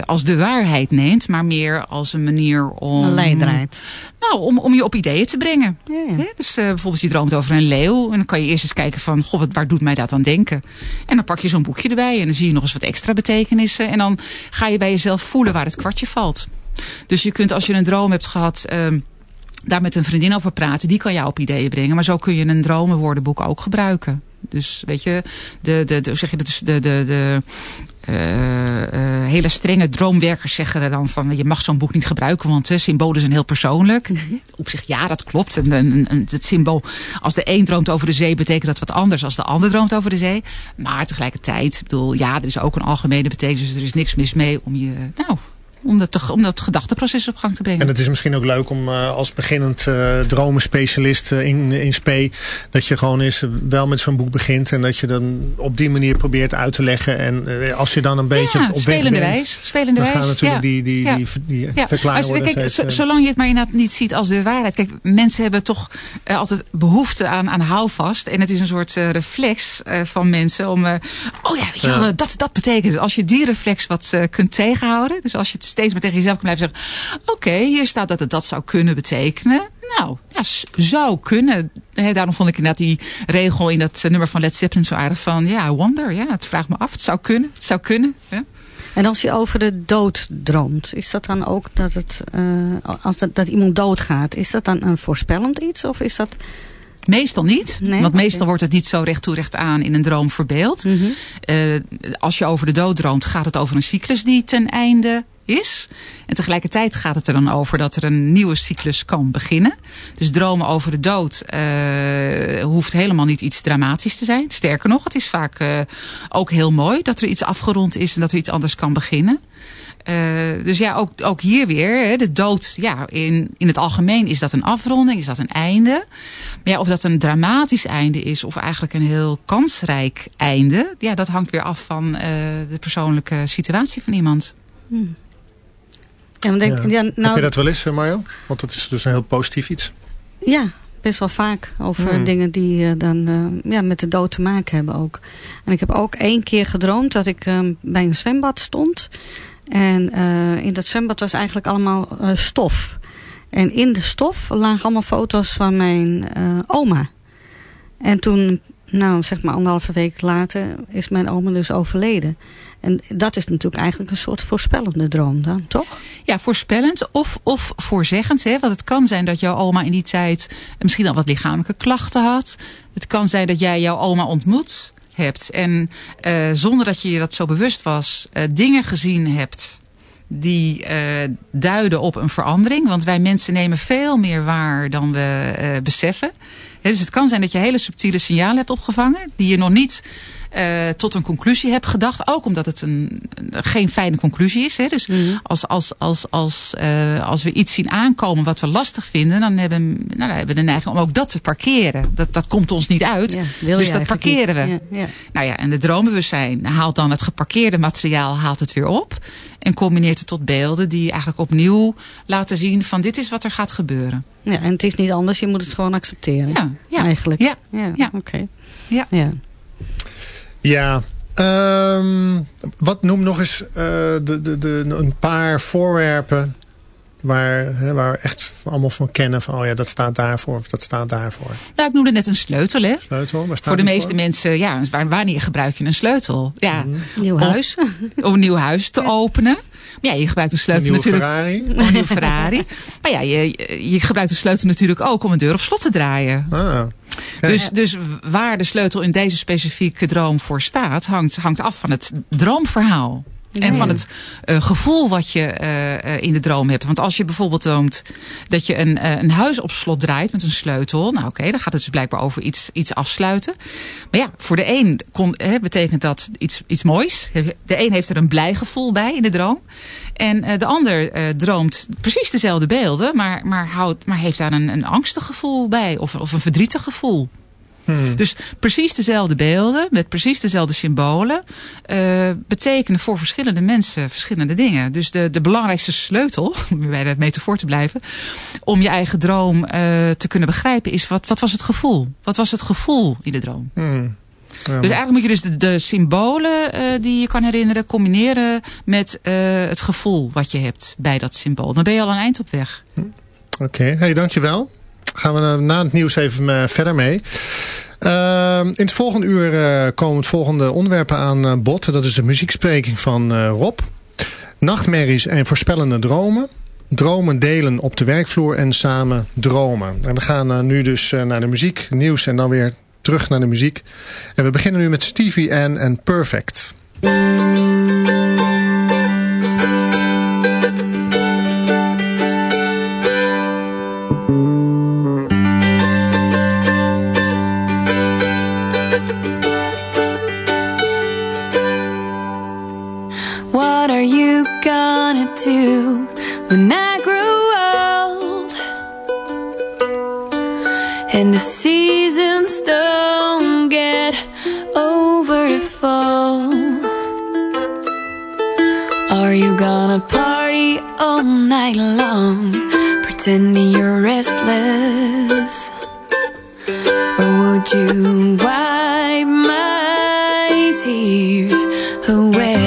als de waarheid neemt, maar meer als een manier om... Een leidraad. Nou, om, om je op ideeën te brengen. Ja, ja. Dus bijvoorbeeld je droomt over een leeuw en dan kan je eerst eens kijken van, goh, wat, waar doet mij dat aan denken? En dan pak je zo'n boekje erbij en dan zie je nog eens wat extra betekenissen en dan ga je bij jezelf voelen waar het kwartje valt. Dus je kunt als je een droom hebt gehad... Um, daar met een vriendin over praten. Die kan jou op ideeën brengen. Maar zo kun je een dromenwoordenboek ook gebruiken. Dus weet je, de, de, de, zeg je, de, de, de, de uh, uh, hele strenge droomwerkers zeggen dan van je mag zo'n boek niet gebruiken, want uh, symbolen zijn heel persoonlijk. Mm -hmm. Op zich ja, dat klopt. En, en, en, het symbool, als de een droomt over de zee, betekent dat wat anders als de ander droomt over de zee. Maar tegelijkertijd, ik bedoel, ja, er is ook een algemene betekenis, dus er is niks mis mee om je, nou, om dat, om dat gedachteproces op gang te brengen. En het is misschien ook leuk om uh, als beginnend uh, dromenspecialist uh, in, in SPE... dat je gewoon eens wel met zo'n boek begint... en dat je dan op die manier probeert uit te leggen. En als je dan een beetje ja, op spelende weg bent... Spelende dan wijs. gaan natuurlijk ja. die, die, ja. die, die kijk, steeds, Zolang je het maar inderdaad niet ziet als de waarheid. Kijk, mensen hebben toch altijd behoefte aan, aan houvast. En het is een soort reflex van mensen om... oh ja, dat, dat betekent... als je die reflex wat kunt tegenhouden... dus als je het steeds maar tegen jezelf blijven zeggen... oké, okay, hier staat dat het dat zou kunnen betekenen. Nou, ja, zou kunnen. He, daarom vond ik inderdaad die regel in dat nummer van Led Zeppelin zo aardig van... ja, I wonder, ja, het vraagt me af. Het zou kunnen, het zou kunnen. Ja. En als je over de dood droomt, is dat dan ook dat, het, uh, als dat, dat iemand doodgaat... is dat dan een voorspellend iets of is dat... Meestal niet. Nee? want meestal wordt het niet zo recht toe recht aan in een droom verbeeld. Mhm. Eh, als je over de dood droomt, gaat het over een cyclus die ten einde is. En tegelijkertijd gaat het er dan over dat er een nieuwe cyclus kan beginnen. Dus dromen over de dood eh, hoeft helemaal niet iets dramatisch te zijn. Sterker nog, het is vaak eh, ook heel mooi dat er iets afgerond is en dat er iets anders kan beginnen. Eh, dus ja, ook, ook hier weer, de dood, ja, in, in het algemeen is dat een afronding, is dat een einde. Maar ja, of dat een dramatisch einde is of eigenlijk een heel kansrijk einde, ja, dat hangt weer af van de persoonlijke situatie van iemand. Ja, maar denk, Ja. ja. Heb nou, je dat wel eens, eh, Mario? Want dat is dus een heel positief iets. Ja, best wel vaak over Hmm. dingen die eh, dan eh, ja, met de dood te maken hebben ook. En ik heb ook één keer gedroomd dat ik eh, bij een zwembad stond. En in dat zwembad was eigenlijk allemaal stof. En in de stof lagen allemaal foto's van mijn oma. En toen, nou zeg maar anderhalve week later, is mijn oma dus overleden. En dat is natuurlijk eigenlijk een soort voorspellende droom dan, toch? Ja, voorspellend of, of voorzeggend. Hè? Want het kan zijn dat jouw oma in die tijd misschien al wat lichamelijke klachten had. Het kan zijn dat jij jouw oma ontmoet hebt. En eh, zonder dat je je dat zo bewust was, eh, dingen gezien hebt die eh, duiden op een verandering. Want wij mensen nemen veel meer waar dan we eh, beseffen. Dus het kan zijn dat je hele subtiele signalen hebt opgevangen... die je nog niet eh, tot een conclusie hebt gedacht. Ook omdat het een, een- geen fijne conclusie is. Hè. Dus Mhm. als, als, als, als, eh, als we iets zien aankomen wat we lastig vinden... dan hebben, nou, dan hebben we de neiging om ook dat te parkeren. Dat, dat komt ons niet uit. Ja, dus dat parkeren niet. we. Ja, ja. Nou ja, en de droombewustzijn haalt dan het geparkeerde materiaal haalt het weer op. En combineert het tot beelden die eigenlijk opnieuw laten zien van dit is wat er gaat gebeuren. Ja, en het is niet anders, je moet het gewoon accepteren. Ja, ja. Eigenlijk. Ja, ja, ja. oké. Ja. ja. Ja, ehm, wat noem nog eens eh, de, de, de, een paar voorwerpen waar, hè, waar we echt allemaal van kennen. Van, oh ja, dat staat daarvoor of dat staat daarvoor. Nou, ik noemde net een sleutel, hè. Sleutel, waar staat Voor de meeste mensen, ja, waar- wanneer gebruik je een sleutel? Ja, Nieuw Om- huis. om een nieuw huis te openen. Maar ja, je gebruikt een Een sleutel nieuwe natuurlijk Ferrari. een nieuwe Ferrari. Maar ja, je, je gebruikt de sleutel natuurlijk ook om een deur op slot te draaien. Ah, Ja. Dus, dus waar de sleutel in deze specifieke droom voor staat, hangt, hangt af van het droomverhaal. En van het eh, gevoel wat je eh, eh, in de droom hebt. Want als je bijvoorbeeld droomt dat je een, een huis op slot draait met een sleutel. Nou oké, dan gaat het dus blijkbaar over iets, iets afsluiten. Maar ja, voor de een kon, hè, betekent dat iets, iets moois. De een heeft er een blij gevoel bij in de droom. En de ander droomt precies dezelfde beelden. Maar, maar, houdt, maar heeft daar een, een angstig gevoel bij. Of, of een verdrietig gevoel. Hmm. Dus precies dezelfde beelden, met precies dezelfde symbolen, eh, betekenen voor verschillende mensen verschillende dingen. Dus de, de belangrijkste sleutel, om bij de metafoor te blijven, om je eigen droom eh, te kunnen begrijpen, is wat, wat was het gevoel? Wat was het gevoel in de droom? Hmm. Ja, Dus eigenlijk moet je dus de, de symbolen eh, die je kan herinneren combineren met het gevoel wat je hebt bij dat symbool. Dan ben je al een eind op weg. Oké, hey, dankjewel. Gaan we eh, na het nieuws even eh, verder mee. Ehm, in het volgende uur eh, komen het volgende onderwerp aan bod. Dat is de muziekspreking van Rob. Nachtmerries en voorspellende dromen. Dromen delen op de werkvloer en samen dromen. En we gaan nu dus naar de muziek, nieuws en dan weer terug naar de muziek. En we beginnen nu met Stevie Ann en Perfect. Gonna do when I grow old? And the seasons don't get over the fall. Are you gonna party all night long, pretending you're restless? Or would you wipe my tears away?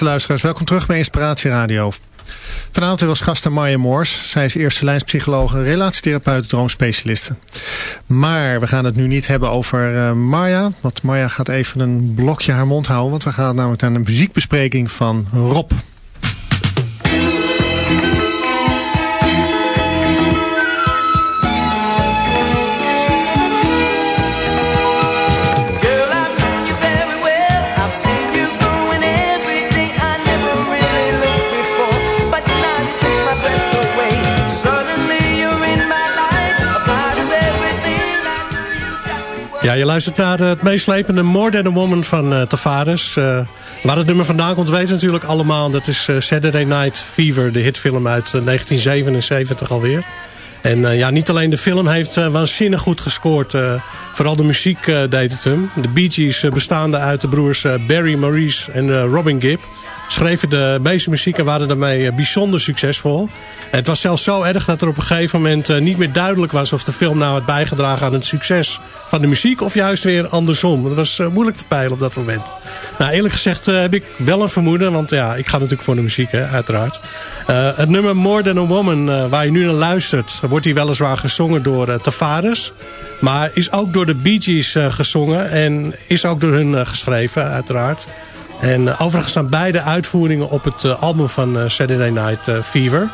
Luisteraars, welkom terug bij Inspiratie Radio. Vanavond was gasten Marja Moors. Zij is eerste lijnspsycholoog relatietherapeut, droomspecialiste. Maar we gaan het nu niet hebben over uh, Marja. Want Marja gaat even een blokje haar mond houden. Want we gaan namelijk naar een muziekbespreking van Rob. Ja, je luistert naar eh, het meeslepende More Than A Woman van eh, Tavares. Eh, waar het nummer vandaan komt weten natuurlijk allemaal. Dat is Saturday Night Fever, de hitfilm uit 1977 alweer. En ja, niet alleen de film heeft waanzinnig goed gescoord. vooral de muziek deed het hem. De Bee Gees bestaande uit de broers Barry Maurice en Robin Gibb schreven de meeste muziek en waren daarmee bijzonder succesvol. Het was zelfs zo erg dat er op een gegeven moment niet meer duidelijk was... of de film nou had bijgedragen aan het succes van de muziek... of juist weer andersom. Dat was moeilijk te peilen op dat moment. Nou, eerlijk gezegd heb ik wel een vermoeden... want ja, ik ga natuurlijk voor de muziek, hè, uiteraard. het nummer More Than A Woman, waar je nu naar luistert... wordt hier weliswaar gezongen door Tavares... Maar is ook door de Bee Gees gezongen en is ook door hun geschreven, uiteraard. En uh, overigens staan beide uitvoeringen op het album van Saturday Night Fever.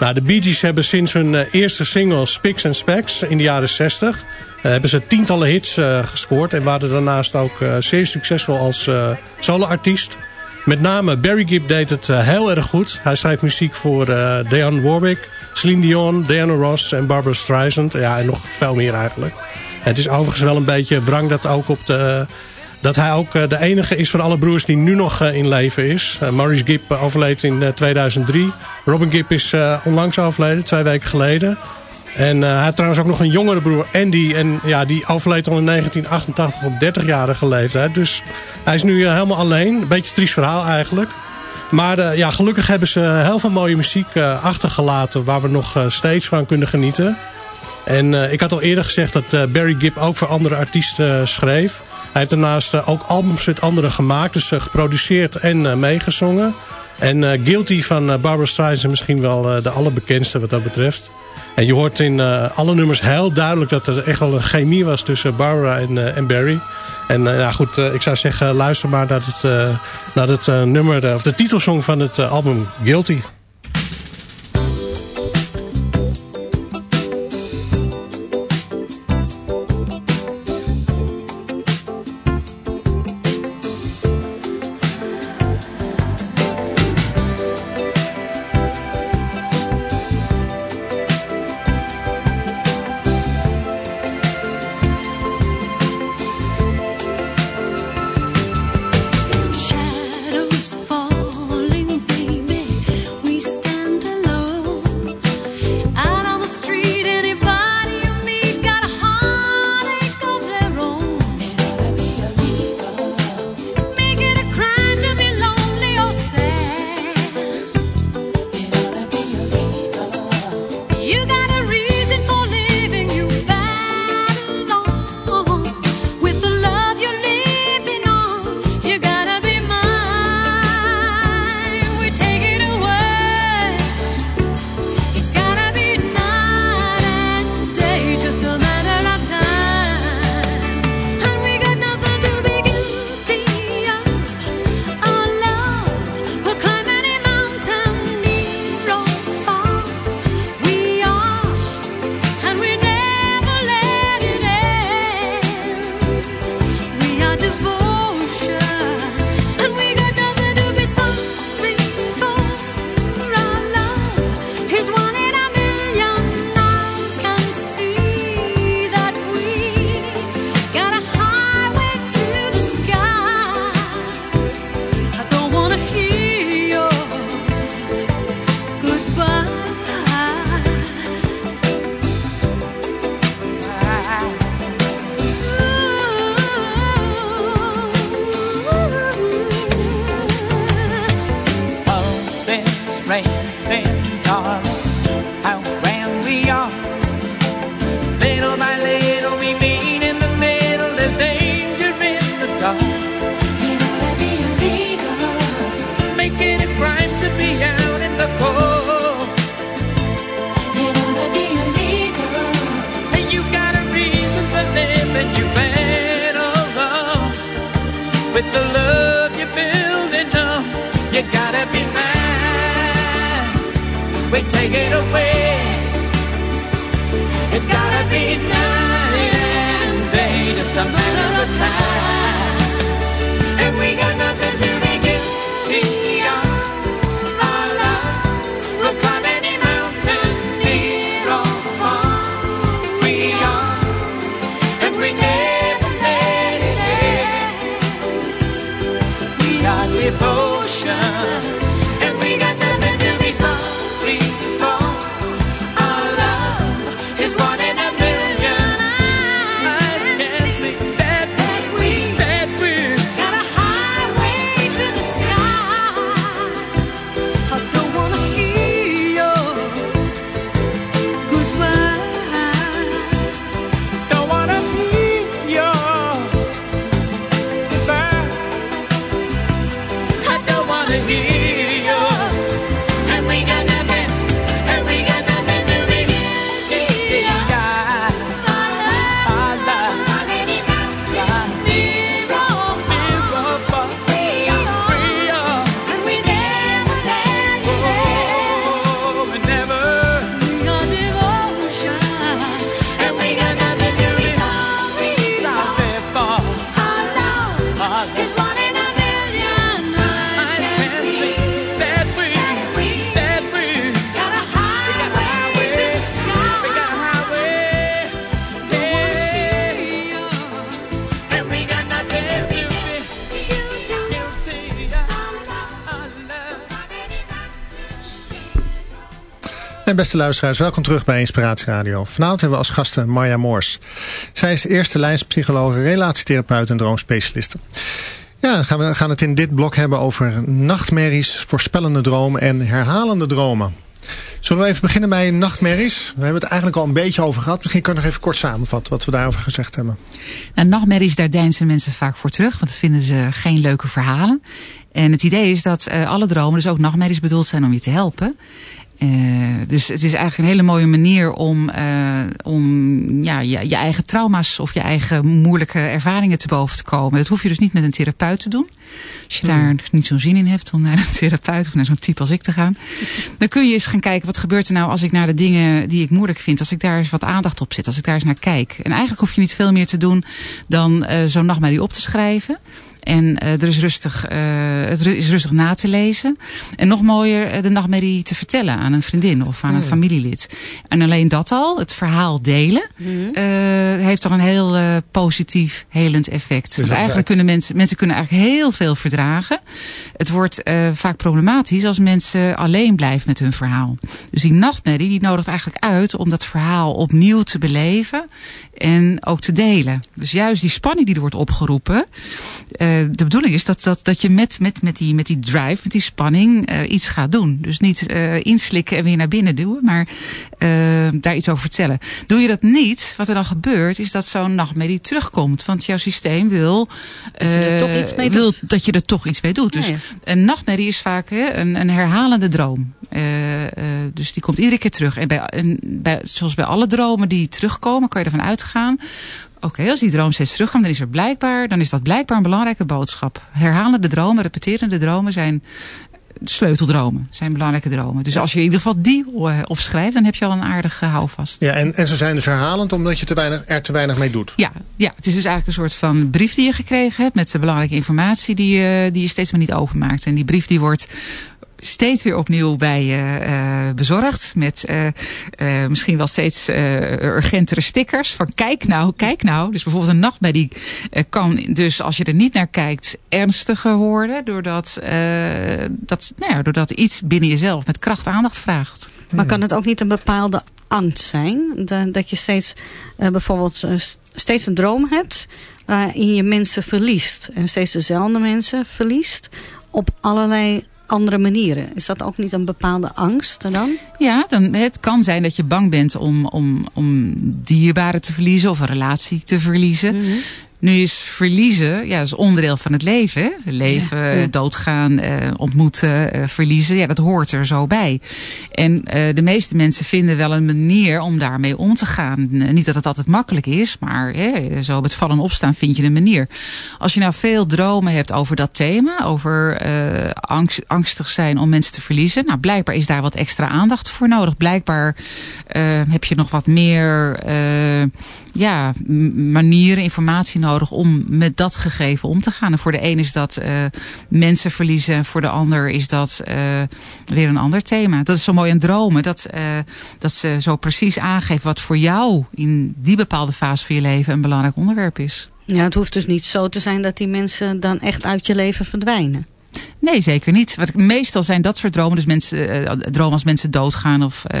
Nou, de Bee Gees hebben sinds hun eerste single Spicks and Specks in de jaren 60... hebben ze tientallen hits gescoord en waren daarnaast ook zeer succesvol als soloartiest. Met name Barry Gibb deed het heel erg goed. Hij schrijft muziek voor Dionne Warwick... Celine Dion, Diana Ross en Barbara Streisand. Ja, en nog veel meer eigenlijk. Het is overigens wel een beetje wrang dat, ook op de, dat hij ook eh, de enige is van alle broers die nu nog eh, in leven is. Uh, Maurice Gibb overleed in 2003. Robin Gibb is onlangs overleden, twee weken geleden. En hij had trouwens ook nog een jongere broer, Andy. En ja, die overleed al in 1988 op 30-jarige leeftijd. Dus hij is nu helemaal alleen. Een beetje triest verhaal eigenlijk. Maar ja, gelukkig hebben ze heel veel mooie muziek achtergelaten... waar we nog steeds van kunnen genieten. En ik had al eerder gezegd dat Barry Gibb ook voor andere artiesten schreef. Hij heeft daarnaast ook albums met anderen gemaakt. Dus geproduceerd en meegezongen. En Guilty van Barbara Streisand is misschien wel de allerbekendste wat dat betreft. En je hoort in alle nummers heel duidelijk dat er echt wel een chemie was tussen Barbara en, en Barry. En ja, goed, ik zou zeggen, luister maar naar het, naar het nummer, of de titelsong van het album Guilty. Beste luisteraars, welkom terug bij Inspiratie Radio. Vanavond hebben we als gasten Marja Moors. Zij is eerste lijnspsycholoog, relatietherapeut en droomspecialiste. Ja, gaan we gaan het in dit blok hebben over nachtmerries, voorspellende dromen en herhalende dromen. Zullen we even beginnen bij nachtmerries? We hebben het eigenlijk al een beetje over gehad. Misschien kan je nog even kort samenvatten wat we daarover gezegd hebben. Nou, nachtmerries, daar deinzen mensen vaak voor terug, want dat vinden ze geen leuke verhalen. En het idee is dat uh, alle dromen, dus ook nachtmerries, bedoeld zijn om je te helpen. Uh, dus het is eigenlijk een hele mooie manier om, uh, om ja, je, je eigen trauma's of je eigen moeilijke ervaringen te boven te komen. Dat hoef je dus niet met een therapeut te doen. Als je daar niet zo'n zin in hebt om naar een therapeut of naar zo'n type als ik te gaan. Dan kun je eens gaan kijken wat gebeurt er nou als ik naar de dingen die ik moeilijk vind. Als ik daar eens wat aandacht op zet. Als ik daar eens naar kijk. En eigenlijk hoef je niet veel meer te doen dan uh, zo'n nachtmerrie op te schrijven. En uh, er is rustig, uh, het is rustig na te lezen. En nog mooier, uh, de nachtmerrie te vertellen aan een vriendin of aan een familielid. En alleen dat al, het verhaal delen, mm -hmm. heeft dan een heel positief, helend effect. Dus, eigenlijk kunnen mensen, mensen kunnen eigenlijk heel veel verdragen. Het wordt vaak problematisch als mensen alleen blijven met hun verhaal. Dus die nachtmerrie die nodigt eigenlijk uit om dat verhaal opnieuw te beleven en ook te delen. Dus juist die spanning die er wordt opgeroepen. Uh, de bedoeling is dat, dat, dat je met, met, met, die, met die drive, met die spanning uh, iets gaat doen. Dus niet uh, inslikken en weer naar binnen duwen, maar daar iets over vertellen. Doe je dat niet, wat er dan gebeurt, is dat zo'n nachtmerrie terugkomt. Want jouw systeem wil, dat je, toch iets mee wil doet. dat je er toch iets mee doet. Dus Ja, ja. een nachtmerrie is vaak hè, een, een herhalende droom. dus die komt iedere keer terug. En, bij, en bij, zoals bij alle dromen die terugkomen, kan je ervan uitgaan Oké, okay, als die droom steeds terugkomt, dan is er blijkbaar, dan is dat blijkbaar een belangrijke boodschap. Herhalende dromen, repeterende dromen zijn sleuteldromen, zijn belangrijke dromen. Dus als je in ieder geval die uh, opschrijft, dan heb je al een aardige houvast. Ja, en, en ze zijn dus herhalend omdat je te weinig, er te weinig mee doet. Ja, ja, het is dus eigenlijk een soort van brief die je gekregen hebt met de belangrijke informatie die, uh, die je steeds maar niet openmaakt. En die brief die wordt steeds weer opnieuw bij je uh, bezorgd. Met uh, misschien wel steeds urgentere stickers. Van kijk nou, kijk nou. Dus bijvoorbeeld een nachtmerrie kan dus als je er niet naar kijkt ernstiger worden. Doordat, dat, nou ja, doordat iets binnen jezelf met kracht aandacht vraagt. Maar kan het ook niet een bepaalde angst zijn? Dat, dat je steeds bijvoorbeeld steeds een droom hebt waarin je mensen verliest. En steeds dezelfde mensen verliest op allerlei andere manieren. Is dat ook niet een bepaalde angst dan? Ja, dan, het kan zijn dat je bang bent om, om, om dierbaren te verliezen of een relatie te verliezen. Mm -hmm. Nu is verliezen, ja, dat is onderdeel van het leven. Hè? Leven, ja, ja. doodgaan, uh, ontmoeten, uh, verliezen, ja, dat hoort er zo bij. En uh, de meeste mensen vinden wel een manier om daarmee om te gaan. niet dat het altijd makkelijk is, maar hè, zo met vallen en opstaan vind je een manier. Als je nou veel dromen hebt over dat thema, over angst, angstig zijn om mensen te verliezen, nou blijkbaar is daar wat extra aandacht voor nodig. Blijkbaar heb je nog wat meer ja, manieren, informatie nodig om met dat gegeven om te gaan. En voor de een is dat uh, mensen verliezen. En voor de ander is dat uh, weer een ander thema. Dat is zo mooi aan dromen. Dat, uh, dat ze zo precies aangeven wat voor jou in die bepaalde fase van je leven een belangrijk onderwerp is. Ja, het hoeft dus niet zo te zijn dat die mensen dan echt uit je leven verdwijnen. Nee, zeker niet. Wat, meestal zijn dat soort dromen, dus mensen, uh, dromen als mensen doodgaan of uh,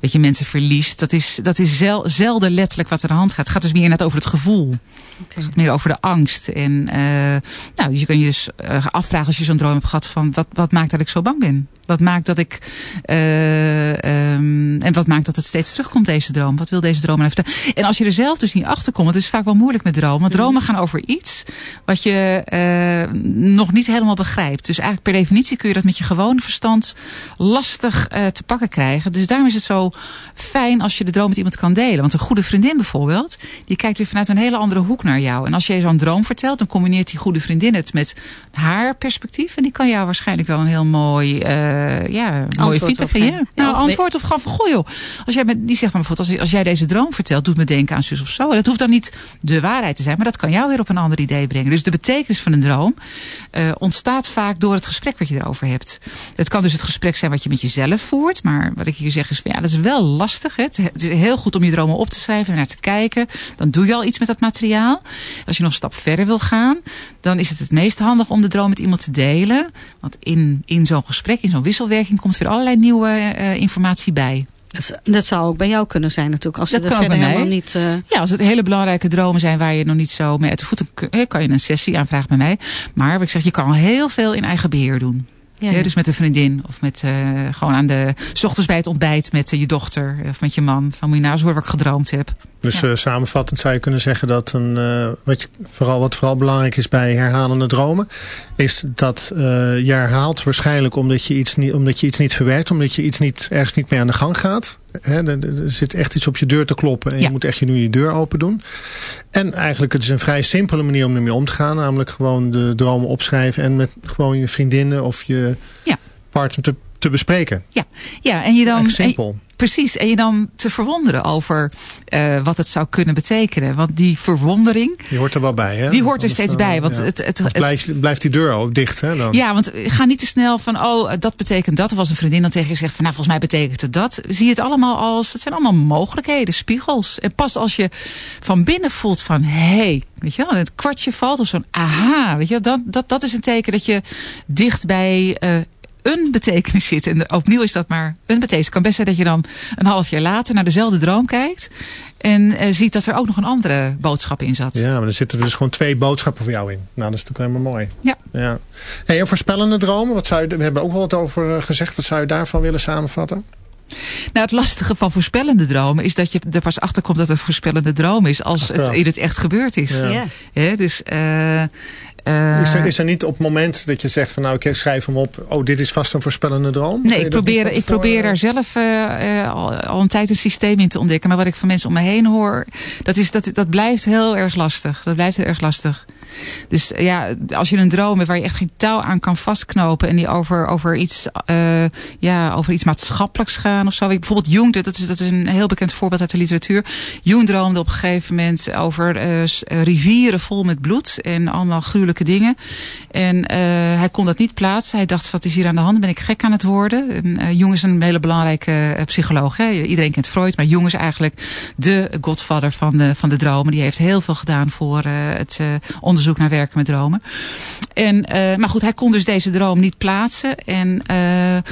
dat je mensen verliest. Dat is, dat is zel, zelden letterlijk wat er aan de hand gaat. Het gaat dus meer net over het gevoel. Okay. Het meer over de angst. En uh, nou, je kan je dus afvragen als je zo'n droom hebt gehad van wat, wat maakt dat ik zo bang ben? Wat maakt dat ik uh, um, en wat maakt dat het steeds terugkomt deze droom? Wat wil deze droom nou vertellen? En als je er zelf dus niet achter komt, het is vaak wel moeilijk met dromen. Want dromen gaan over iets wat je uh, nog niet helemaal begrijpt. Dus eigenlijk per definitie kun je dat met je gewone verstand lastig uh, te pakken krijgen. Dus daarom is het zo fijn als je de droom met iemand kan delen. Want een goede vriendin bijvoorbeeld, die kijkt weer vanuit een hele andere hoek naar jou. En als jij zo'n droom vertelt, dan combineert die goede vriendin het met haar perspectief. En die kan jou waarschijnlijk wel een heel mooi uh, ja, mooie feedback geven. Ja. Nou, antwoord of gewoon van goh joh. Als jij met, die zegt dan bijvoorbeeld, als, als jij deze droom vertelt, doet me denken aan zus of zo. En dat hoeft dan niet de waarheid te zijn, maar dat kan jou weer op een ander idee brengen. Dus de betekenis van een droom uh, ontstaat vaak door het gesprek wat je erover hebt. Het kan dus het gesprek zijn wat je met jezelf voert, maar wat ik hier zeg is van ja, dat is wel lastig. Hè? Het is heel goed om je dromen op te schrijven en naar te kijken. Dan doe je al iets met dat materiaal. Als je nog een stap verder wil gaan, dan is het het meest handig om de droom met iemand te delen. Want in, in zo'n gesprek, in zo'n wisselwerking komt weer allerlei nieuwe uh, informatie bij. Dat, dat zou ook bij jou kunnen zijn natuurlijk. Als Dat het kan verder bij mij. helemaal niet... eh, Ja, als het hele belangrijke dromen zijn waar je nog niet zo mee uit de voeten kan je een sessie aanvragen bij mij. Maar wat ik zeg, je kan al heel veel in eigen beheer doen. Ja, dus met een vriendin of met eh, gewoon aan de s ochtends bij het ontbijt met eh, je dochter of met je man. Van moet je nou eens horen wat ik gedroomd heb. Dus Ja. eh, samenvattend zou je kunnen zeggen dat een, eh, wat, je, vooral, wat vooral belangrijk is bij herhalende dromen, is dat eh, je herhaalt waarschijnlijk omdat je, iets niet, omdat je iets niet verwerkt, omdat je iets niet, ergens niet mee aan de gang gaat. Hè, er, zit echt iets op je deur te kloppen en Ja. je moet echt je nu je deur open doen. En eigenlijk het is een vrij simpele manier om ermee om te gaan, namelijk gewoon de dromen opschrijven en met gewoon je vriendinnen of je Ja. partner te, te bespreken. Ja, en je dan. Echt en- simpel. Precies, en je dan te verwonderen over eh, wat het zou kunnen betekenen. Want die verwondering, Die hoort er wel bij, hè? die hoort er steeds eh, bij. Want ja. het, het, het, blijft, blijft die deur ook dicht, hè? Dan. Ja, want ga niet te snel van, oh, dat betekent dat. Of als een vriendin dan tegen je zegt van, nou, volgens mij betekent het dat. Zie het allemaal als, het zijn allemaal mogelijkheden, spiegels. En pas als je van binnen voelt van, hé, hey, weet je wel, het kwartje valt of zo'n aha, weet je wel, dat, dat, dat is een teken dat je dicht bij eh, een betekenis zit. En opnieuw is dat maar een betekenis. Het kan best zijn dat je dan een half jaar later naar dezelfde droom kijkt. En eh, ziet dat er ook nog een andere boodschap in zat. Ja, maar er zitten dus gewoon twee boodschappen voor jou in. Nou, dat is natuurlijk helemaal mooi. Ja. ja. Hey, en voorspellende dromen, wat zou je, we hebben ook wel wat over eh, gezegd. Wat zou je daarvan willen samenvatten? Nou, het lastige van voorspellende dromen is dat je er pas achter komt dat het een voorspellende droom is als het in het echt gebeurd is. Ja. Ja. Hè, dus, eh, eh, is, er, is er niet op het moment dat je zegt van nou, ik schrijf hem op. Oh, dit is vast een voorspellende droom? Nee, ik probeer, ik probeer daar zelf eh, eh, al, al een tijd een systeem in te ontdekken. Maar wat ik van mensen om me heen hoor, dat, is, dat, dat blijft heel erg lastig. Dat blijft heel erg lastig. Dus eh, ja, als je een droom hebt waar je echt geen touw aan kan vastknopen. En die over, over, iets, eh, ja, over iets maatschappelijks gaan of zo. Bijvoorbeeld Jung, dat is, dat is een heel bekend voorbeeld uit de literatuur. Jung droomde op een gegeven moment over eh, rivieren vol met bloed. En allemaal gruwelijke dingen. En hij kon dat niet plaatsen. Hij dacht, wat is hier aan de hand? Ben ik gek aan het worden? En, Jung is een hele belangrijke psycholoog. Hè? Iedereen kent Freud, maar Jung is eigenlijk de godfather van de, van de dromen. Die heeft heel veel gedaan voor het eh, onderzoek naar werken met dromen. En, eh, maar goed, hij kon dus deze droom niet plaatsen. En eh, eh,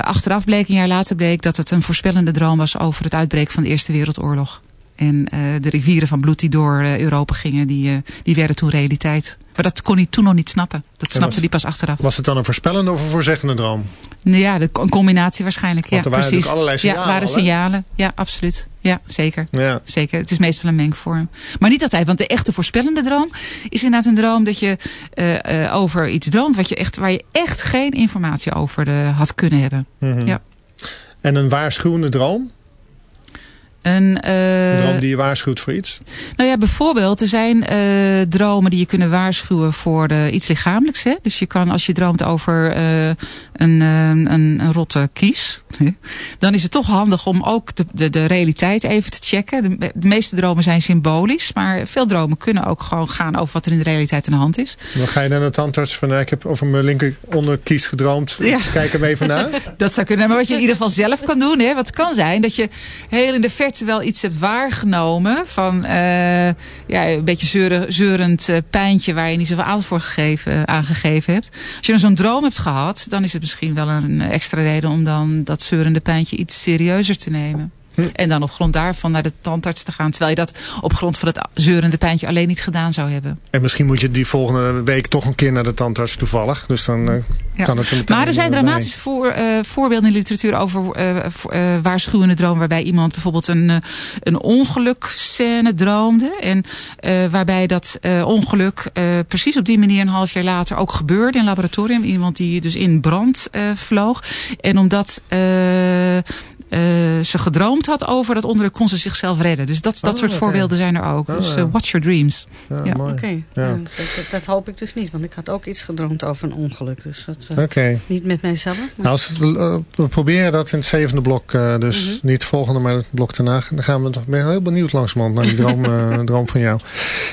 achteraf bleek, een jaar later bleek dat het een voorspellende droom was over het uitbreken van de Eerste Wereldoorlog. En eh, de rivieren van bloed die door eh, Europa gingen, die, eh, die werden toen realiteit. Maar dat kon hij toen nog niet snappen. Dat snapte was- hij pas achteraf. Was het dan een voorspellende of een voorzeggende droom? Nou ja, de, een combinatie waarschijnlijk. Want ja, er waren precies. natuurlijk allerlei signalen Ja, waren signalen. Ja, absoluut. Ja, zeker. Ja. Zeker. Het is meestal een mengvorm. Maar niet altijd, want de echte voorspellende droom is inderdaad een droom dat je over iets droomt wat je echt, waar je echt geen informatie over had kunnen hebben. Mhm. Ja. En een waarschuwende droom? Een, eh, droom die je waarschuwt voor iets? Nou ja, bijvoorbeeld, er zijn eh, dromen die je kunnen waarschuwen voor eh, iets lichamelijks. Hè? Dus je kan, als je droomt over een, een, een rotte kies, dan is het toch handig om ook de, de, de realiteit even te checken. De, de meeste dromen zijn symbolisch, maar veel dromen kunnen ook gewoon gaan over wat er in de realiteit aan de hand is. Dan ga je naar de tandarts van, nou, ik heb over mijn linker onderkies gedroomd. Ja. Kijk hem even na. Dat zou kunnen. Maar wat je in ieder geval zelf kan doen. Hè, wat kan zijn dat je heel in de verte wel iets hebt waargenomen. Van eh, ja, een beetje zeuren, zeurend eh, pijntje waar je niet zoveel aandacht voor gegeven, eh, aangegeven hebt. Als je dan zo'n droom hebt gehad. Dan is het misschien wel een extra reden om dan dat zeurende pijntje iets serieuzer te nemen. En dan op grond daarvan naar de tandarts te gaan. Terwijl je dat op grond van het zeurende pijntje alleen niet gedaan zou hebben. En misschien moet je die volgende week toch een keer naar de tandarts toevallig. Dus dan eh, Ja. kan het er meteen Maar er zijn bij. dramatische voor, eh, voorbeelden in de literatuur over eh, eh, waarschuwende dromen. Waarbij iemand bijvoorbeeld een, eh, een ongelukscène droomde. En eh, waarbij dat eh, ongeluk eh, precies op die manier een half jaar later ook gebeurde in een laboratorium. Iemand die dus in brand eh, vloog. En omdat... eh, ze gedroomd had over dat ongeluk, kon ze zichzelf redden. Dus dat, dat Oh, soort voorbeelden zijn er ook. Oh, dus eh, watch your dreams. Ja, Ja. mooi. Ja. dat, dat, hoop ik dus niet. Want ik had ook iets gedroomd over een ongeluk. Dus dat eh, Oké. niet met mijzelf. Maar... Nou, als we, we proberen dat in het zevende blok. eh, dus Mhm. niet het volgende, maar het blok daarna. Dan gaan we toch ben heel benieuwd langzamerhand naar die droom, eh, droom van jou.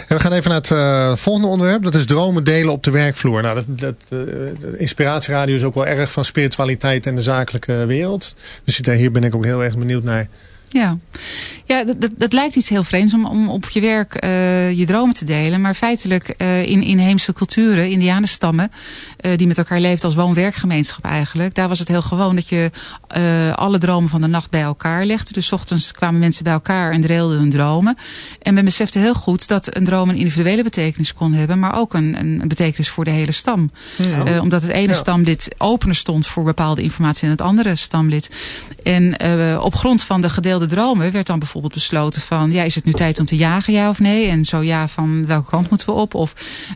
En we gaan even naar het eh, volgende onderwerp. Dat is dromen delen op de werkvloer. Nou, dat, dat, de inspiratieradio is ook wel erg van spiritualiteit en de zakelijke wereld. Dus daar- hier ben ik ook heel erg benieuwd naar Ja, ja dat, dat, dat lijkt iets heel vreemds om, om op je werk eh, je dromen te delen. Maar feitelijk uh, in inheemse culturen, indianenstammen, uh, die met elkaar leefden als woon-werkgemeenschap eigenlijk. Daar was het heel gewoon dat je alle dromen van de nacht bij elkaar legde. Dus ochtends kwamen mensen bij elkaar en deelden hun dromen. En men besefte heel goed dat een droom een individuele betekenis kon hebben. Maar ook een, een betekenis voor de hele stam. Ja. omdat het ene ja. stamlid opener stond voor bepaalde informatie en het andere stamlid. En op grond van de gedeelde de dromen werd dan bijvoorbeeld besloten van... ja, is het nu tijd om te jagen, ja of nee? En zo ja, van welke kant moeten we op? Of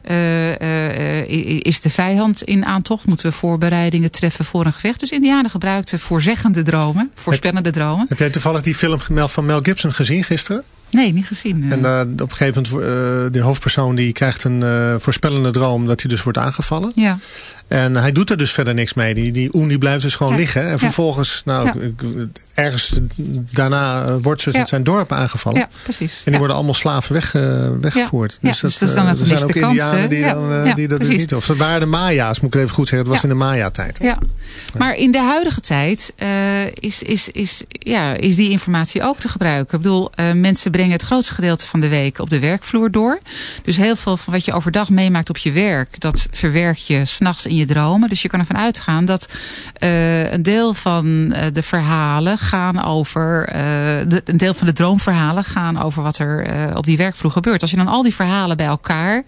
uh, uh, is de vijand in aantocht? Moeten we voorbereidingen treffen voor een gevecht? Dus Indianen gebruikten voorzeggende dromen, voorspellende dromen. Heb jij toevallig die film van Mel Gibson gezien gisteren? Nee, niet gezien. En uh, op een gegeven moment, uh, de hoofdpersoon die krijgt een uh, voorspellende droom dat hij dus wordt aangevallen. Ja. En hij doet er dus verder niks mee. Die, die Oen die blijft dus gewoon ja. liggen. En vervolgens, nou, ja. ergens daarna wordt ze ja. zijn dorp aangevallen. Ja, precies. En die worden allemaal slaven weg, weggevoerd. Dus, dat, dus dat is dan er zijn ook indianen die, dan, die dat dus niet doen. Of dat waren de Maya's, moet ik even goed zeggen. Het was in de Maya-tijd. Ja. Maar in de huidige tijd is, is, is, ja, is die informatie ook te gebruiken. Ik bedoel, mensen brengen het grootste gedeelte van de week op de werkvloer door. Dus heel veel van wat je overdag meemaakt op je werk, dat verwerk je s'nachts in je dromen. Dus je kan ervan uitgaan dat uh, een deel van uh, de verhalen gaan over, de, een deel van de droomverhalen gaan over wat er op die werkvloer gebeurt. Als je dan al die verhalen bij elkaar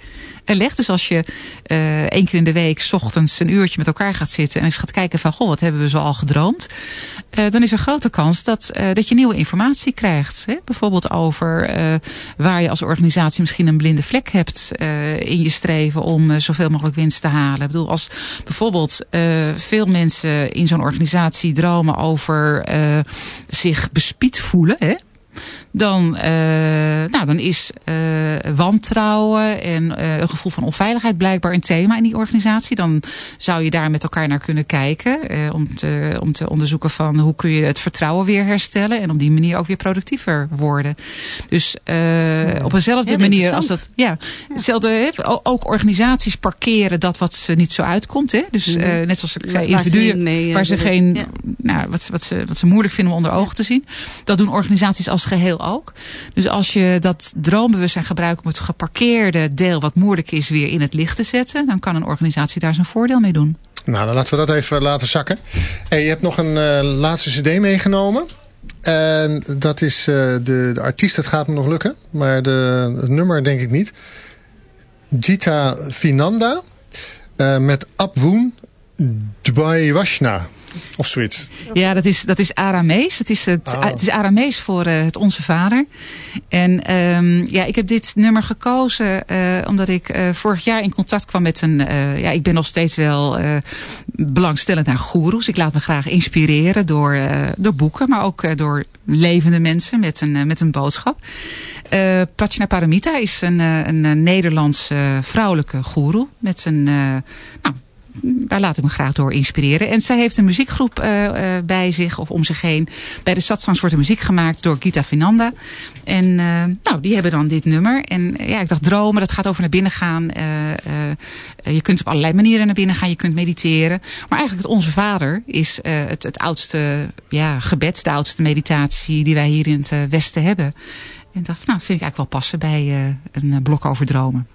legt. Dus als je uh, één keer in de week ochtends een uurtje met elkaar gaat zitten en eens gaat kijken van goh, wat hebben we zo al gedroomd. Uh, dan is er grote kans dat, uh, dat je nieuwe informatie krijgt. Hè? Bijvoorbeeld over waar je als organisatie misschien een blinde vlek hebt in je streven om zoveel mogelijk winst te halen. Ik bedoel, als bijvoorbeeld veel mensen in zo'n organisatie dromen over zich bespied voelen. Hè? Dan, uh, nou, dan is uh, wantrouwen en uh, een gevoel van onveiligheid blijkbaar een thema in die organisatie. Dan zou je daar met elkaar naar kunnen kijken. om, te, om te onderzoeken van hoe kun je het vertrouwen weer herstellen. En op die manier ook weer productiever worden. Dus op eenzelfde manier als dat. Ja, hetzelfde. Ook organisaties parkeren dat wat ze niet zo uitkomt. Hè? Dus mm -hmm. net zoals ik zei, individuen mee, waar ze geen. Ja. Nou, wat, wat, ze, wat ze moeilijk vinden om onder ogen te zien. Dat doen organisaties als geheel ook. Dus als je dat droombewustzijn gebruikt om het geparkeerde deel wat moeilijk is weer in het licht te zetten, dan kan een organisatie daar zijn voordeel mee doen. Nou, dan laten we dat even laten zakken. En je hebt nog een uh, laatste cd meegenomen. En dat is uh, de, de artiest, dat gaat me nog lukken. Maar de, het nummer denk ik niet. Gita Finanda. Uh, met Abwoon Dwayashna. Of zoiets. Ja, dat is, dat is Aramees. Het is, het, oh. het is Aramees voor uh, het Onze Vader. En um, ja, ik heb dit nummer gekozen uh, omdat ik uh, vorig jaar in contact kwam met een... ja, ik ben nog steeds wel belangstellend naar goeroes. Ik laat me graag inspireren door, door boeken, maar ook door levende mensen met een, met een boodschap. Uh, Prachna Paramita is een, een Nederlandse vrouwelijke goeroe met een nou, daar laat ik me graag door inspireren. En zij heeft een muziekgroep uh, uh, bij zich of om zich heen. Bij de Satsangs wordt er muziek gemaakt door Gita Finanda. En uh, nou, die hebben dan dit nummer. En ja, ik dacht dromen, dat gaat over naar binnen gaan. je kunt op allerlei manieren naar binnen gaan. Je kunt mediteren. Maar eigenlijk het Onze Vader is het, het oudste ja, gebed. De oudste meditatie die wij hier in het Westen hebben. En dat nou, vind ik eigenlijk wel passen bij een blok over dromen.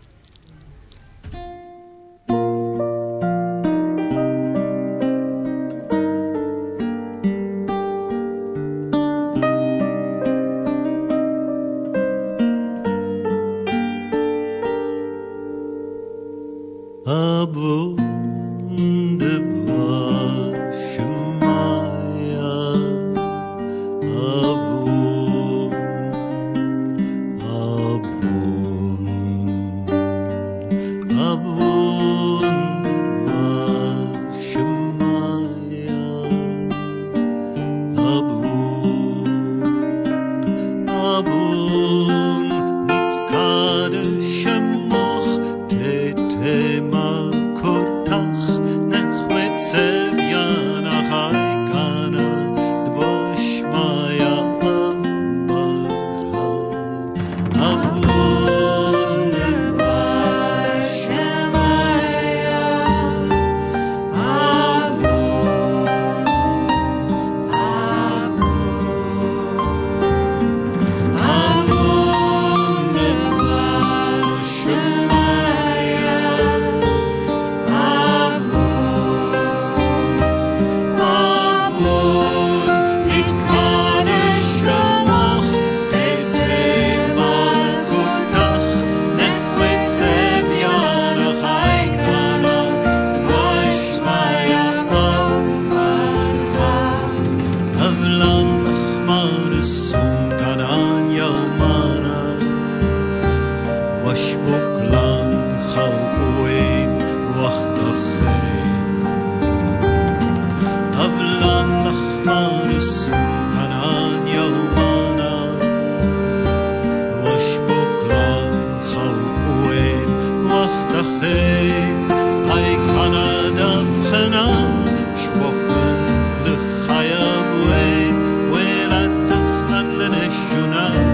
nacional.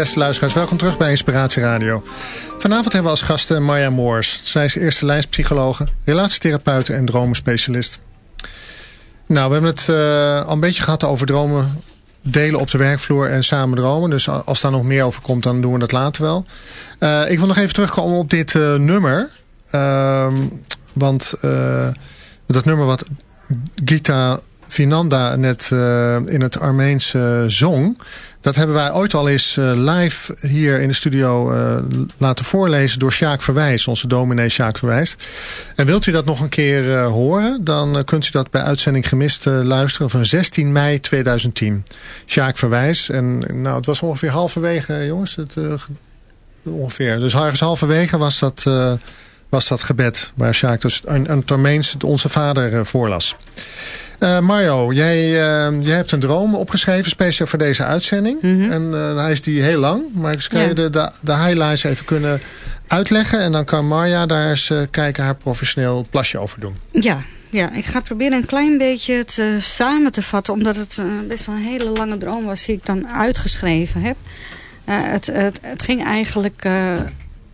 Beste luisteraars, welkom terug bij Inspiratie Radio. Vanavond hebben we als gasten Marja Moors. Zij is eerste lijnspsychologe, relatietherapeute en dromenspecialist. Nou, we hebben het uh, al een beetje gehad over dromen delen op de werkvloer en samen dromen. Dus als daar nog meer over komt, dan doen we dat later wel. Uh, ik wil nog even terugkomen op dit uh, nummer. Uh, want dat nummer wat Gita Vinanda net in het Armeens zong... Dat hebben wij ooit al eens uh, live hier in de studio uh, laten voorlezen door Sjaak Verwijs, onze dominee Sjaak Verwijs. En wilt u dat nog een keer uh, horen, dan kunt u dat bij Uitzending Gemist luisteren van 16 mei 2010. Sjaak Verwijs. En nou, het was ongeveer halverwege, jongens. Het, ongeveer. Dus ergens halverwege was dat, was dat gebed waar Sjaak dus een, een Tormeens onze vader voorlas. Uh, Mario, jij, uh, jij hebt een droom opgeschreven speciaal voor deze uitzending. Mhm. En uh, hij is die heel lang. Maar ik kan je de, de, de highlights even kunnen uitleggen. En dan kan Marja daar eens kijken haar professioneel plasje over doen. Ja, ja, ik ga proberen een klein beetje het samen te vatten. Omdat het best wel een hele lange droom was die ik dan uitgeschreven heb. het, het, het ging eigenlijk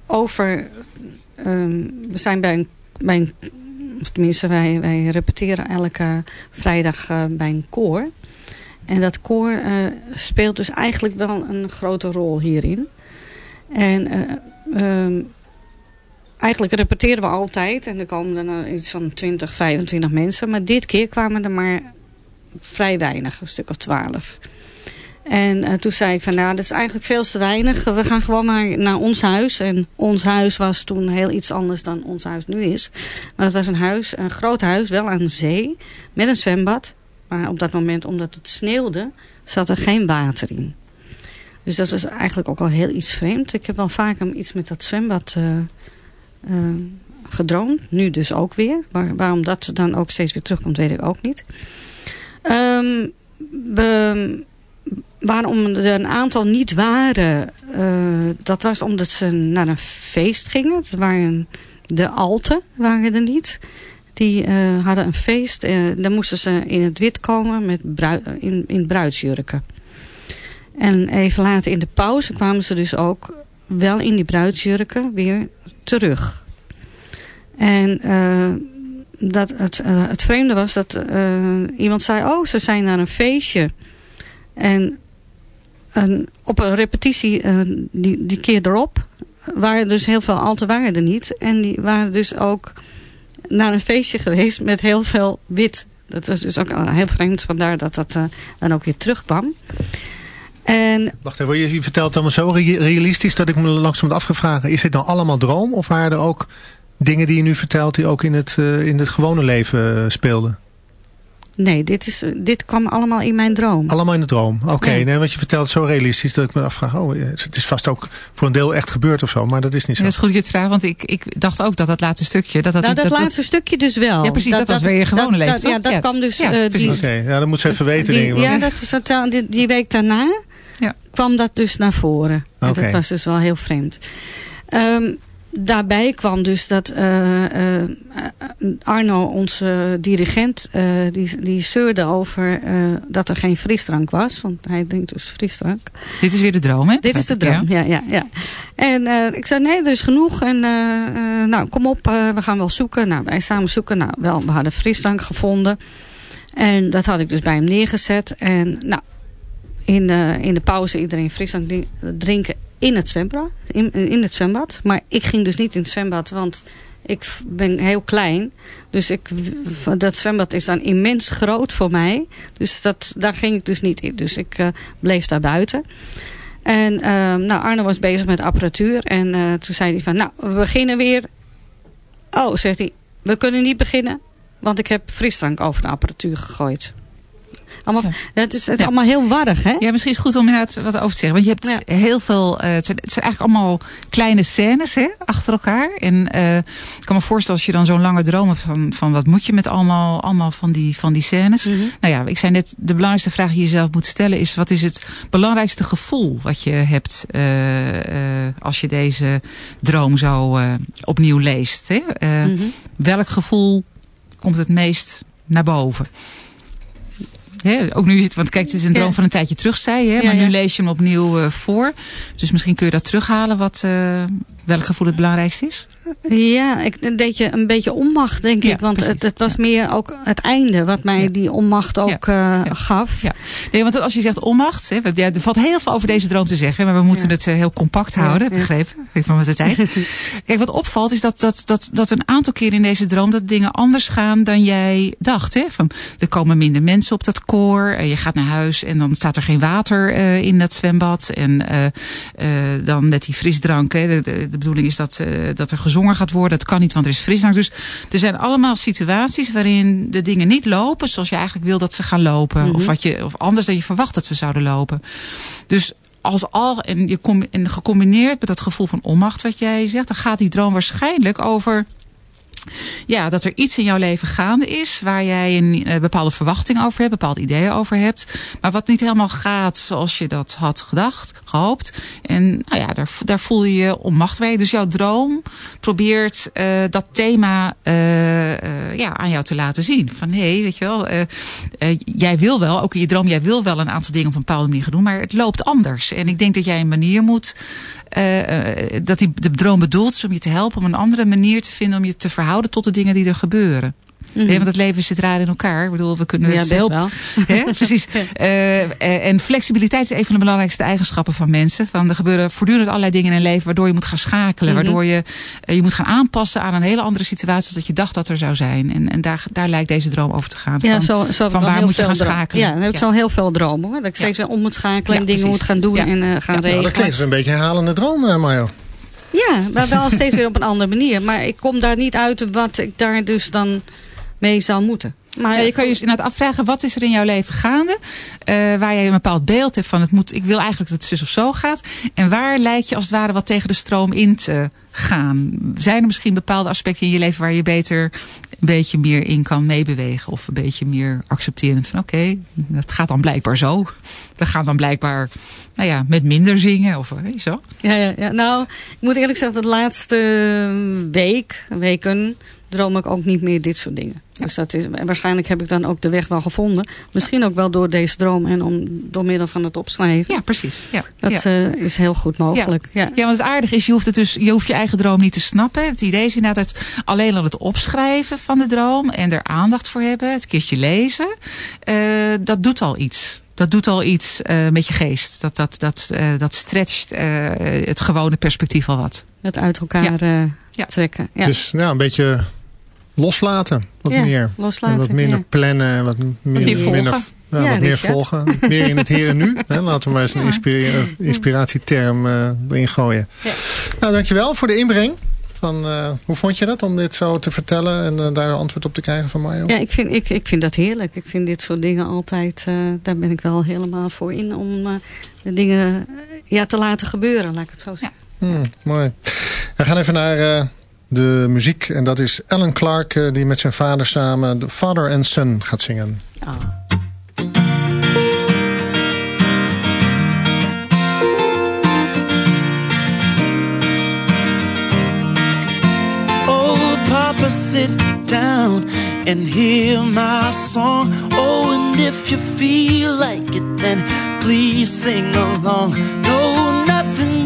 over... Ehm, we zijn bij een, bij een of tenminste wij, wij repeteren elke vrijdag uh, bij een koor. En dat koor uh, speelt dus eigenlijk wel een grote rol hierin. En uh, um, eigenlijk repeteren we altijd. En er komen er iets van 20, 25 mensen. Maar dit keer kwamen er maar vrij weinig. Een stuk of 12. En uh, toen zei ik van, nou, dat is eigenlijk veel te weinig. We gaan gewoon maar naar ons huis. En ons huis was toen heel iets anders dan ons huis nu is. Maar dat was een huis, een groot huis, wel aan de zee. Met een zwembad. Maar op dat moment, omdat het sneeuwde, zat er geen water in. Dus dat is eigenlijk ook al heel iets vreemd. Ik heb wel vaker iets met dat zwembad uh, uh, gedroomd. Nu dus ook weer. Maar waarom dat dan ook steeds weer terugkomt, weet ik ook niet. Um, we waarom er een aantal niet waren, uh, dat was omdat ze naar een feest gingen. Het waren de Alten waren er niet. Die uh, hadden een feest. Uh, dan moesten ze in het wit komen met in, in bruidsjurken. En even later in de pauze kwamen ze dus ook wel in die bruidsjurken weer terug. En dat het, het vreemde was dat iemand zei... oh, ze zijn naar een feestje. En op een repetitie, uh, die, die keer erop, waren dus heel veel alten waren er niet. En die waren dus ook naar een feestje geweest met heel veel wit. Dat was dus ook heel vreemd, vandaar dat dat uh, dan ook weer terugkwam. En, Wacht even, je, vertelt allemaal zo realistisch dat ik me langzaam had afgevraagd. Is dit nou allemaal droom of waren er ook dingen die je nu vertelt die ook in het, in het gewone leven speelden? Nee, dit, is, dit kwam allemaal in mijn droom. Allemaal in de droom, oké. Okay, ja. nee, want je vertelt zo realistisch dat ik me afvraag... oh, het is vast ook voor een deel echt gebeurd of zo, maar dat is niet zo. Ja, dat is goed dat je het vraagt, want ik, ik dacht ook dat dat laatste stukje... Dat dat, nou, dat, dat laatste stukje dus wel. Ja, precies, dat, dat, was weer je gewone leven, Ja, dat ja. kwam dus... Ja, uh. Oké, okay, ja, dat moet ze even weten, die, denk ik. Ja, dat vertel, die, die week daarna ja. kwam dat dus naar voren. Okay. Dat was dus wel heel vreemd. Um, daarbij kwam dus dat uh, uh, Arno, onze dirigent, uh, die, die zeurde over dat er geen frisdrank was. Want hij drinkt dus frisdrank. Dit is weer de droom, hè? Dit is de droom, ja. ja, ja, En ik zei, nee, er is genoeg. En nou, kom op, we gaan wel zoeken. Nou, wij samen zoeken. Nou, wel, we hadden frisdrank gevonden. En dat had ik dus bij hem neergezet. En nou, in, in de pauze iedereen frisdrank drinken in het zwembad. In, in het zwembad. Maar ik ging dus niet in het zwembad, want ik ben heel klein. Dus ik, dat zwembad is dan immens groot voor mij. Dus dat, daar ging ik dus niet in. Dus ik uh, bleef daar buiten. En uh, nou, Arno was bezig met apparatuur. En uh, toen zei hij van, nou, we beginnen weer. Oh, zegt hij, we kunnen niet beginnen. Want ik heb frisdrank over de apparatuur gegooid. Allemaal. Het is, het is allemaal heel warrig, hè? Ja, misschien is het goed om inderdaad wat over te zeggen. Want je hebt heel veel... Uh, het, zijn, het, zijn, eigenlijk allemaal kleine scènes, hè? Achter elkaar. En uh, ik kan me voorstellen als je dan zo'n lange droom hebt van, van... wat moet je met allemaal, allemaal van, die, van die scènes? Mm -hmm. Nou ja, ik zei net... de belangrijkste vraag die je jezelf moet stellen is... wat is het belangrijkste gevoel wat je hebt... Uh, als je deze droom zo opnieuw leest? Hè? Mm -hmm. Welk gevoel komt het meest naar boven? Hè, ook nu, want kijk, het is een droom Ja. van een tijdje terug, zei je. Ja, Maar nu lees je hem opnieuw eh, voor. Dus misschien kun je dat terughalen, wat, eh, welk gevoel het belangrijkste is. Ja, ik deed je een beetje onmacht, denk Ja, ik. Want precies. het, het was meer ook het einde wat mij Ja. die onmacht ook eh, gaf. Ja. Nee, want als je zegt onmacht, hè, want er valt heel veel over deze droom te zeggen, maar we moeten het eh, heel compact houden, begrepen? Ik van met de tijd. Kijk, wat opvalt is dat, dat, dat, dat een aantal keren in deze droom dat dingen anders gaan dan jij dacht. Hè? Van, er komen minder mensen op dat koor, eh, je gaat naar huis en dan staat er geen water eh, in dat zwembad. En dan met die frisdrank, hè, de, de, de bedoeling is dat, dat er gezongen gaat worden. Dat kan niet, want er is frisdrank. Dus er zijn allemaal situaties waarin de dingen niet lopen zoals je eigenlijk wil dat ze gaan lopen. of, wat je, of anders dan je verwacht dat ze zouden lopen. Dus als al, en, je com, en gecombineerd met dat gevoel van onmacht wat jij zegt, dan gaat die droom waarschijnlijk over ja, dat er iets in jouw leven gaande is waar jij een eh, bepaalde verwachting over hebt, bepaalde ideeën over hebt, maar wat niet helemaal gaat zoals je dat had gedacht, gehoopt. En nou ja, daar, daar voel je je onmacht bij. Dus jouw droom probeert eh, dat thema eh, ja, aan jou te laten zien. Van hé, weet je wel, jij wil wel, ook in je droom, jij wil wel een aantal dingen op een bepaalde manier gaan doen, maar het loopt anders. En ik denk dat jij een manier moet dat die de droom bedoeld is om je te helpen om een andere manier te vinden om je te verhouden tot de dingen die er gebeuren. Mhm. Want het leven zit raar in elkaar. Ik bedoel, we kunnen Ja, het heel wel. Hè? Precies. Eh, eh, en flexibiliteit is een van de belangrijkste eigenschappen van mensen. Van, er gebeuren voortdurend allerlei dingen in een leven waardoor je moet gaan schakelen. Mhm. Waardoor je eh, je moet gaan aanpassen aan een hele andere situatie dan dat je dacht dat er zou zijn. En, en daar, daar lijkt deze droom over te gaan. Ja, Van- zo, zo waar moet je gaan schakelen? Ja, dan heb ik Ja. zo heel veel dromen. Hoor. Dat ik steeds weer om moet schakelen Ja, en dingen precies. moet gaan doen Ja. en eh, gaan Ja, Nou, regelen. dat klinkt een beetje een herhalende droom, eh, Mario. Ja, maar wel steeds weer op een andere manier. Maar ik kom daar niet uit wat ik daar dus dan mee zou moeten. Maar Ja, je kan je dus inderdaad afvragen, wat is er in jouw leven gaande? eh, waar jij een bepaald beeld hebt van, het moet, ik wil eigenlijk dat het zus of zo gaat. En waar lijkt je als het ware wat tegen de stroom in te gaan? Zijn er misschien bepaalde aspecten in je leven waar je beter een beetje meer in kan meebewegen? Of een beetje meer accepterend van, oké, dat gaat dan blijkbaar zo. We gaan dan blijkbaar, nou ja, met minder zingen of weet je zo. Ja, ja, ja, nou, ik moet eerlijk zeggen, de laatste week, weken, droom ik ook niet meer dit soort dingen. Dus dat is, en waarschijnlijk heb ik dan ook de weg wel gevonden. Misschien ook wel door deze droom en om, door middel van het opschrijven. Ja, precies. Ja, Dat ja. eh, is heel goed mogelijk. Ja. Ja, want het aardige is, je hoeft, het dus, je hoeft je eigen droom niet te snappen. Het idee is inderdaad het, alleen al het opschrijven van de droom en er aandacht voor hebben, het keertje lezen, eh, dat doet al iets. Dat doet al iets eh, met je geest. Dat, dat, dat, eh, dat stretcht eh, het gewone perspectief al wat. Het uit elkaar eh, Ja. trekken. Ja. Dus ja, een beetje loslaten. Wat Ja, meer. loslaten, En wat minder ja. plannen. Wat meer, meer volgen. minder, ja, Ja, wat meer volgen. Meer in het hier en nu. Hè, laten we maar eens een inspira- inspiratieterm eh, erin gooien. Ja. Nou, dankjewel voor de inbreng. Van, eh, hoe vond je dat om dit zo te vertellen en eh, daar een antwoord op te krijgen van Mario? Ja, ik vind, ik, ik vind dat heerlijk. Ik vind dit soort dingen altijd, eh, daar ben ik wel helemaal voor in. Om eh, de dingen eh, ja, te laten gebeuren, laat ik het zo zeggen. Hmm, mooi. We gaan even naar eh, de muziek. En dat is Alan Clark eh, die met zijn vader samen de Father and Son gaat zingen. Oh, Papa, sit down and hear my song. Oh, and if you feel like it, then please sing along. No,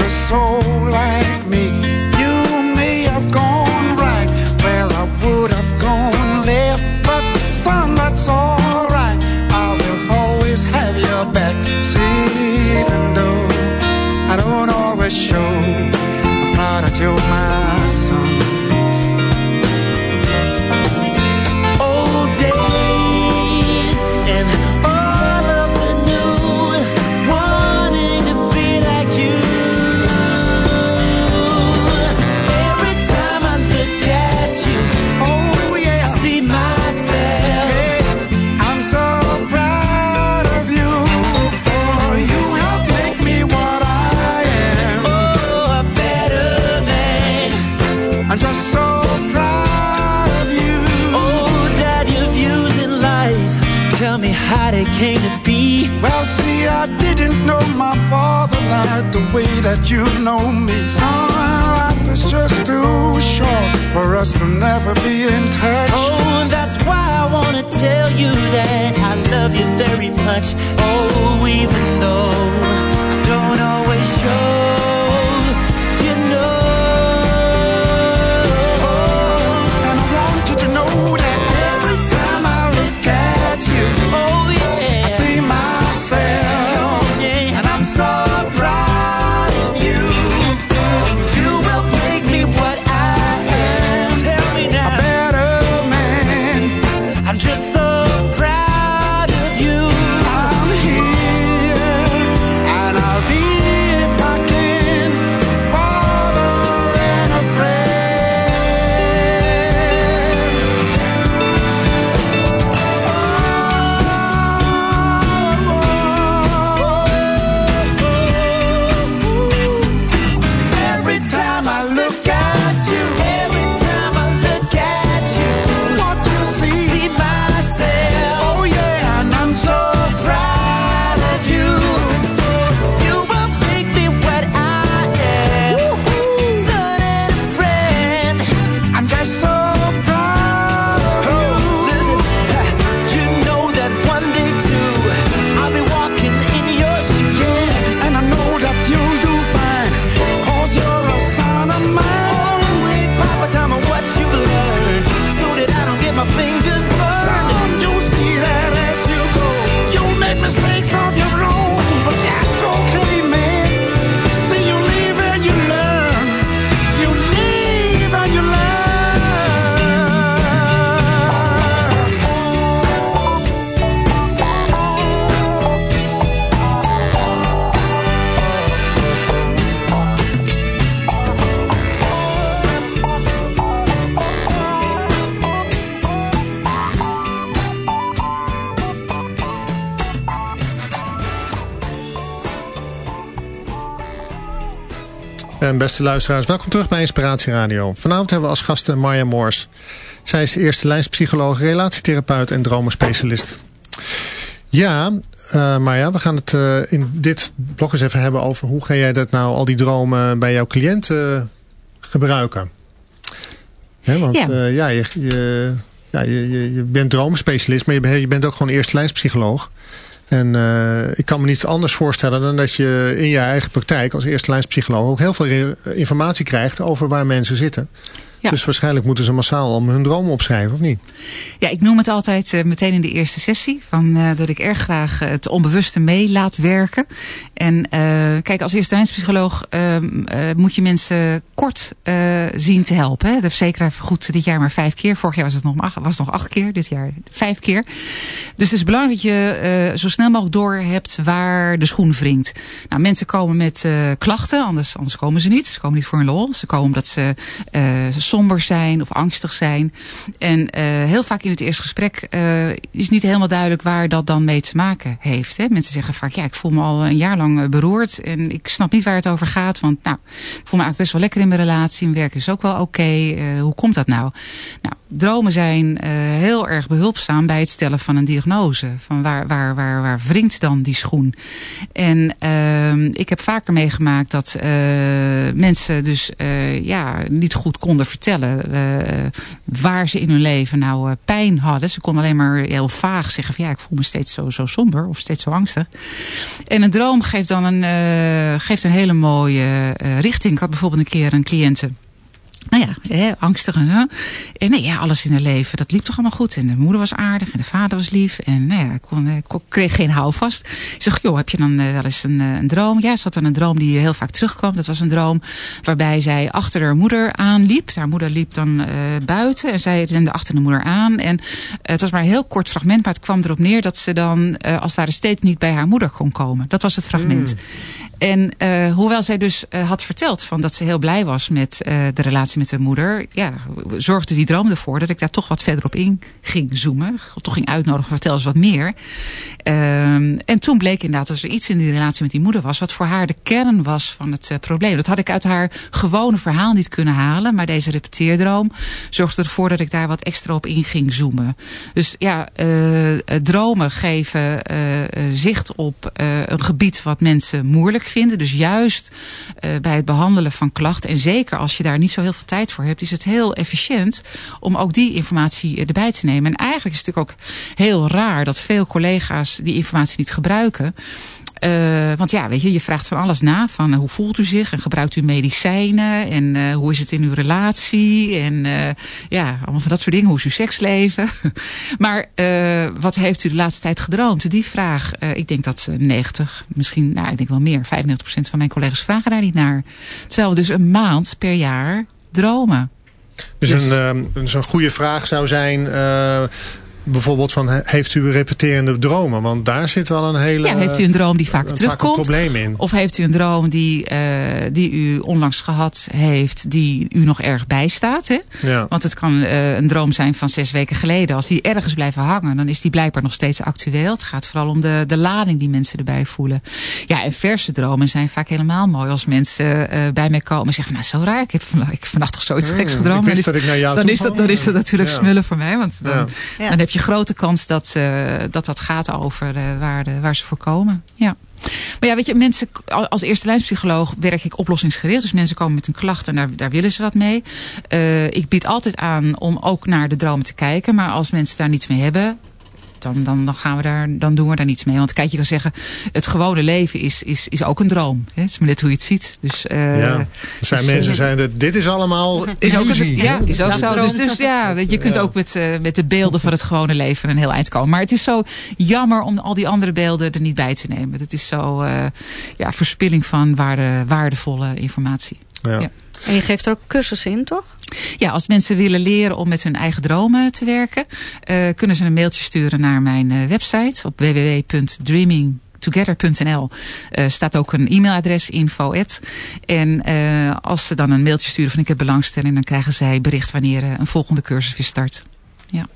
a soul like me. Know my father like the way that you know me. Son, life is just too short for us to never be in touch. Oh, and that's why I wanna tell you that I love you very much. Oh, even though beste luisteraars, welkom terug bij Inspiratie Radio. Vanavond hebben we als gasten Marja Moors. Zij is eerste lijnspsycholoog, relatietherapeut en dromenspecialist. Ja, eh Marja, we gaan het eh, in dit blok eens even hebben over hoe ga jij dat nou, al die dromen bij jouw cliënten eh, gebruiken. Hè, want Ja. ja, ja, je, je, ja je, je, bent dromenspecialist, maar je, bent- je bent ook gewoon eerste lijnspsycholoog. En eh, ik kan me niets anders voorstellen dan dat je in je eigen praktijk als eerste lijnspsycholoog ook heel veel informatie krijgt over waar mensen zitten. Ja. Dus waarschijnlijk moeten ze massaal al hun dromen opschrijven, of niet? Ja, ik noem het altijd eh, meteen in de eerste sessie. Van, eh, dat ik erg graag eh, het onbewuste mee laat werken. En kijk, als eerste lijnspsycholoog ehm, eh, moet je mensen kort zien te helpen. Hè. De verzekeraar vergoedt dit jaar maar vijf keer. Vorig jaar was het nog, acht, was nog acht keer. Dit jaar vijf keer. Dus het is belangrijk dat je zo snel mogelijk door hebt waar de schoen wringt. Nou, mensen komen met klachten, anders, anders komen ze niet. Ze komen niet voor hun lol. Ze komen omdat ze somber zijn of angstig zijn. En eh, heel vaak in het eerste gesprek eh, is niet helemaal duidelijk waar dat dan mee te maken heeft. Hè? Mensen zeggen vaak, ja, ik voel me al een jaar lang eh, beroerd en ik snap niet waar het over gaat. Want nou, ik voel me eigenlijk best wel lekker in mijn relatie. Mijn werk is ook wel oké. Hoe komt dat nou? Nou, dromen zijn heel erg behulpzaam bij het stellen van een diagnose. Van waar, waar, waar, waar wringt dan die schoen? En ehm, ik heb vaker meegemaakt dat mensen dus ja, niet goed konden vertellen eh, waar ze in hun leven nou eh, pijn hadden. Ze konden alleen maar heel vaag zeggen van ja, ik voel me steeds zo, zo somber of steeds zo angstig. En een droom geeft dan een, eh, geeft een hele mooie richting. Ik had bijvoorbeeld een keer een cliënte. Nou ja, hè, angstig en zo. En nee, ja, alles in haar leven, dat liep toch allemaal goed. En de moeder was aardig en de vader was lief. En nou ja, ik, kon, kon- kreeg geen houvast. Ik zeg, joh, heb je dan eh, wel eens een, eh, een droom? Ja, ze had dan een droom die heel vaak terugkwam. Dat was een droom waarbij zij achter haar moeder aanliep. Haar moeder liep dan eh, buiten en zij rende achter de moeder aan. En eh, het was maar een heel kort fragment, maar het kwam erop neer dat ze dan eh, als het ware steeds niet bij haar moeder kon komen. Dat was het fragment. En eh, hoewel zij dus eh, had verteld van dat ze heel blij was met eh, de relatie met haar moeder, ja, zorgde die droom ervoor dat ik daar toch wat verder op in ging zoomen. Toch ging uitnodigen, vertel eens wat meer. Ehm, en toen bleek inderdaad dat er iets in die relatie met die moeder was, wat voor haar de kern was van het probleem. Dat had ik uit haar gewone verhaal niet kunnen halen, maar deze repeteerdroom zorgde ervoor dat ik daar wat extra op in ging zoomen. Dus ja, dromen geven zicht op een gebied wat mensen moeilijk Dus juist eh, bij het behandelen van klachten, en zeker als je daar niet zo heel veel tijd voor hebt, is het heel efficiënt om ook die informatie eh, erbij te nemen. En eigenlijk is het natuurlijk ook heel raar dat veel collega's die informatie niet gebruiken. Uh, want ja, weet je, je vraagt van alles na. Van uh, hoe voelt u zich en gebruikt u medicijnen? En uh, hoe is het in uw relatie? En ja, allemaal van dat soort dingen. Hoe is uw seksleven? maar wat heeft u de laatste tijd gedroomd? Die vraag, ik denk dat 90, misschien, nou ik denk wel meer, 95% van mijn collega's vragen daar niet naar. Terwijl we dus een maand per jaar dromen. Dus, dus. Een, dus een goede vraag zou zijn bijvoorbeeld van heeft u repeterende dromen? Want daar zit wel een hele... Ja, heeft u een droom die vaak terugkomt? Vaak een probleem in. Of heeft u een droom die, uh, die u onlangs gehad heeft, die u nog erg bijstaat? Hè? Ja. Want het kan uh, een droom zijn van zes weken geleden. Als die ergens blijven hangen, dan is die blijkbaar nog steeds actueel. Het gaat vooral om de, de lading die mensen erbij voelen. Ja, en verse dromen zijn vaak helemaal mooi. Als mensen uh, bij mij komen en zeggen, nou zo raar, ik heb, van, ik heb vannacht toch zoiets mm, geks gedroomd. Ik wist dat ik naar jou dan, is dat, dan is dat natuurlijk ja. smullen voor mij. Want dan, Ja. ja. dan heb je grote kans dat, uh, dat dat gaat over uh, waar, waar ze voor komen. Ja. Maar ja, weet je, mensen, als eerste lijnspsycholoog werk ik oplossingsgericht. Dus mensen komen met een klacht en daar, daar willen ze wat mee. Uh, ik bied altijd aan om ook naar de dromen te kijken. Maar als mensen daar niets mee hebben, dan, dan, dan, gaan we daar, dan doen we daar niets mee. Want kijk, je kan zeggen, het gewone leven is, is, is ook een droom. Het is maar net hoe je het ziet. Dus, uh, ja, er zijn dus, mensen zijn dat dit is allemaal is ook. Een, ja, is ook zo. Dus, dus ja, je kunt ook met, uh, met de beelden van het gewone leven een heel eind komen. Maar het is zo jammer om al die andere beelden er niet bij te nemen. Dat is zo uh, ja, verspilling van waarde, waardevolle informatie. Ja. ja. En je geeft er ook cursussen in, toch? Ja, als mensen willen leren om met hun eigen dromen te werken, uh, kunnen ze een mailtje sturen naar mijn uh, website op www.dreaming together.nl uh, staat ook een e-mailadres info at. En uh, als ze dan een mailtje sturen van ik heb belangstelling, dan krijgen zij bericht wanneer uh, een volgende cursus weer start. Ja.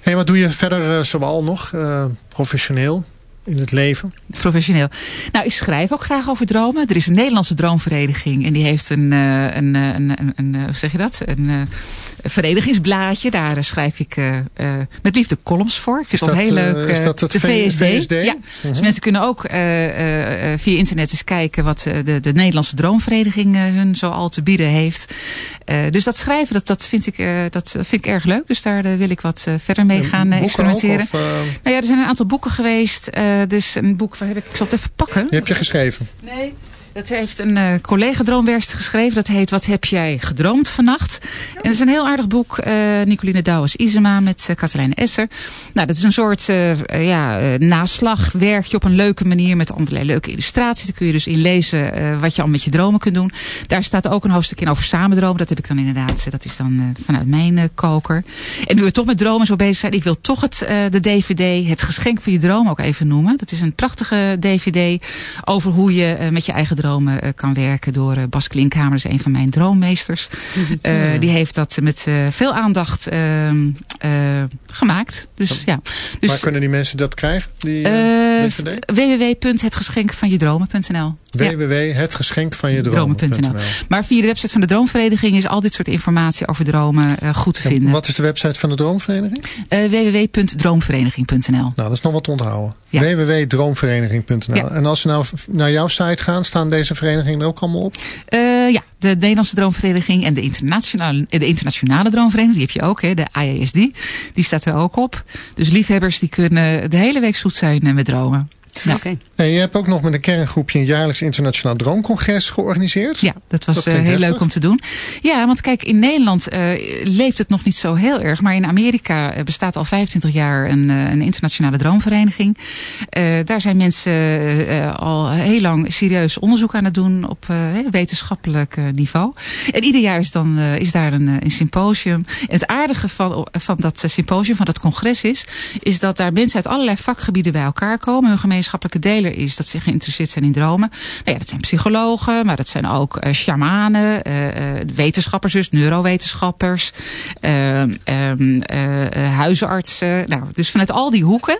Hey, wat doe je verder uh, zoal nog uh, professioneel? In het leven? Professioneel. Nou, ik schrijf ook graag over dromen. Er is een Nederlandse droomvereniging en die heeft een, uh, een, een, een, een hoe zeg je dat? Een, verenigingsblaadje. Daar uh, schrijf ik uh, met liefde columns voor. Ik vind is dat, dat heel leuk. is dat het de VSD. VSD? Ja. -huh. Dus mensen kunnen ook via internet eens kijken wat de, de Nederlandse droomvereniging hun zo al te bieden heeft. dus dat schrijven, dat, dat, vind ik, dat vind ik erg leuk. Dus daar wil ik wat verder mee gaan experimenteren. Ook, of, nou ja, er zijn een aantal boeken geweest. dus een boek, waar heb ik, ik zal het even pakken. Die heb je geschreven? Nee. Dat heeft een uh, collega droomwerkster geschreven. Dat heet Wat heb jij gedroomd vannacht? En dat is een heel aardig boek. Uh, Nicoline Douwes Isema met uh, Katelijne Esser. Nou, dat is een soort ja, naslagwerkje op een leuke manier. Met allerlei leuke illustraties. Daar kun je dus in lezen wat je al met je dromen kunt doen. Daar staat ook een hoofdstuk in over samendromen. Dat heb ik dan inderdaad. Dat is dan vanuit mijn koker. En nu we toch met dromen zo bezig zijn. Ik wil toch het, de DVD, het geschenk voor je droom ook even noemen. Dat is een prachtige DVD over hoe je met je eigen dromen uh, kan werken door uh, Bas Klinkhamer, is een van mijn droommeesters. Uh, die heeft dat met veel aandacht ehm, gemaakt. Dus, ja. dus, Waar kunnen die mensen dat krijgen? Die, www.hetgeschenkvanjedromen.nl www.hetgeschenkvanjedromen.nl Maar via de website van de Droomvereniging is al dit soort informatie over dromen goed te en vinden. Wat is de website van de Droomvereniging? www.droomvereniging.nl Nou, dat is nog wat te onthouden. Ja. www.droomvereniging.nl Ja. En als ze nou naar jouw site gaan, staan deze verenigingen er ook allemaal op? Uh, ja, de Nederlandse Droomvereniging en de internationale, de internationale Droomvereniging, die heb je ook, hè, de IASD. Die staat er ook op. Dus liefhebbers die kunnen de hele week zoet zijn met dromen. Ja. Okay. En je hebt ook nog met een kerngroepje een jaarlijks internationaal droomcongres georganiseerd. Ja, dat was Dat klinkt heel heftig. leuk om te doen. Ja, want kijk, in Nederland uh, leeft het nog niet zo heel erg. Maar in Amerika uh, bestaat al 25 jaar een, een internationale droomvereniging. Uh, daar zijn mensen uh, al heel lang serieus onderzoek aan het doen op wetenschappelijk niveau. En ieder jaar is, dan, is daar een, een symposium. En het aardige van, van dat symposium, van dat congres is, is dat daar mensen uit allerlei vakgebieden bij elkaar komen. Hun gemeenschappelijk gemeenschappelijke deler is dat ze geïnteresseerd zijn in dromen. Nou ja, dat zijn psychologen, maar dat zijn ook uh, shamanen, uh, wetenschappers dus, neurowetenschappers, uh, um, huisartsen. Nou, dus vanuit al die hoeken.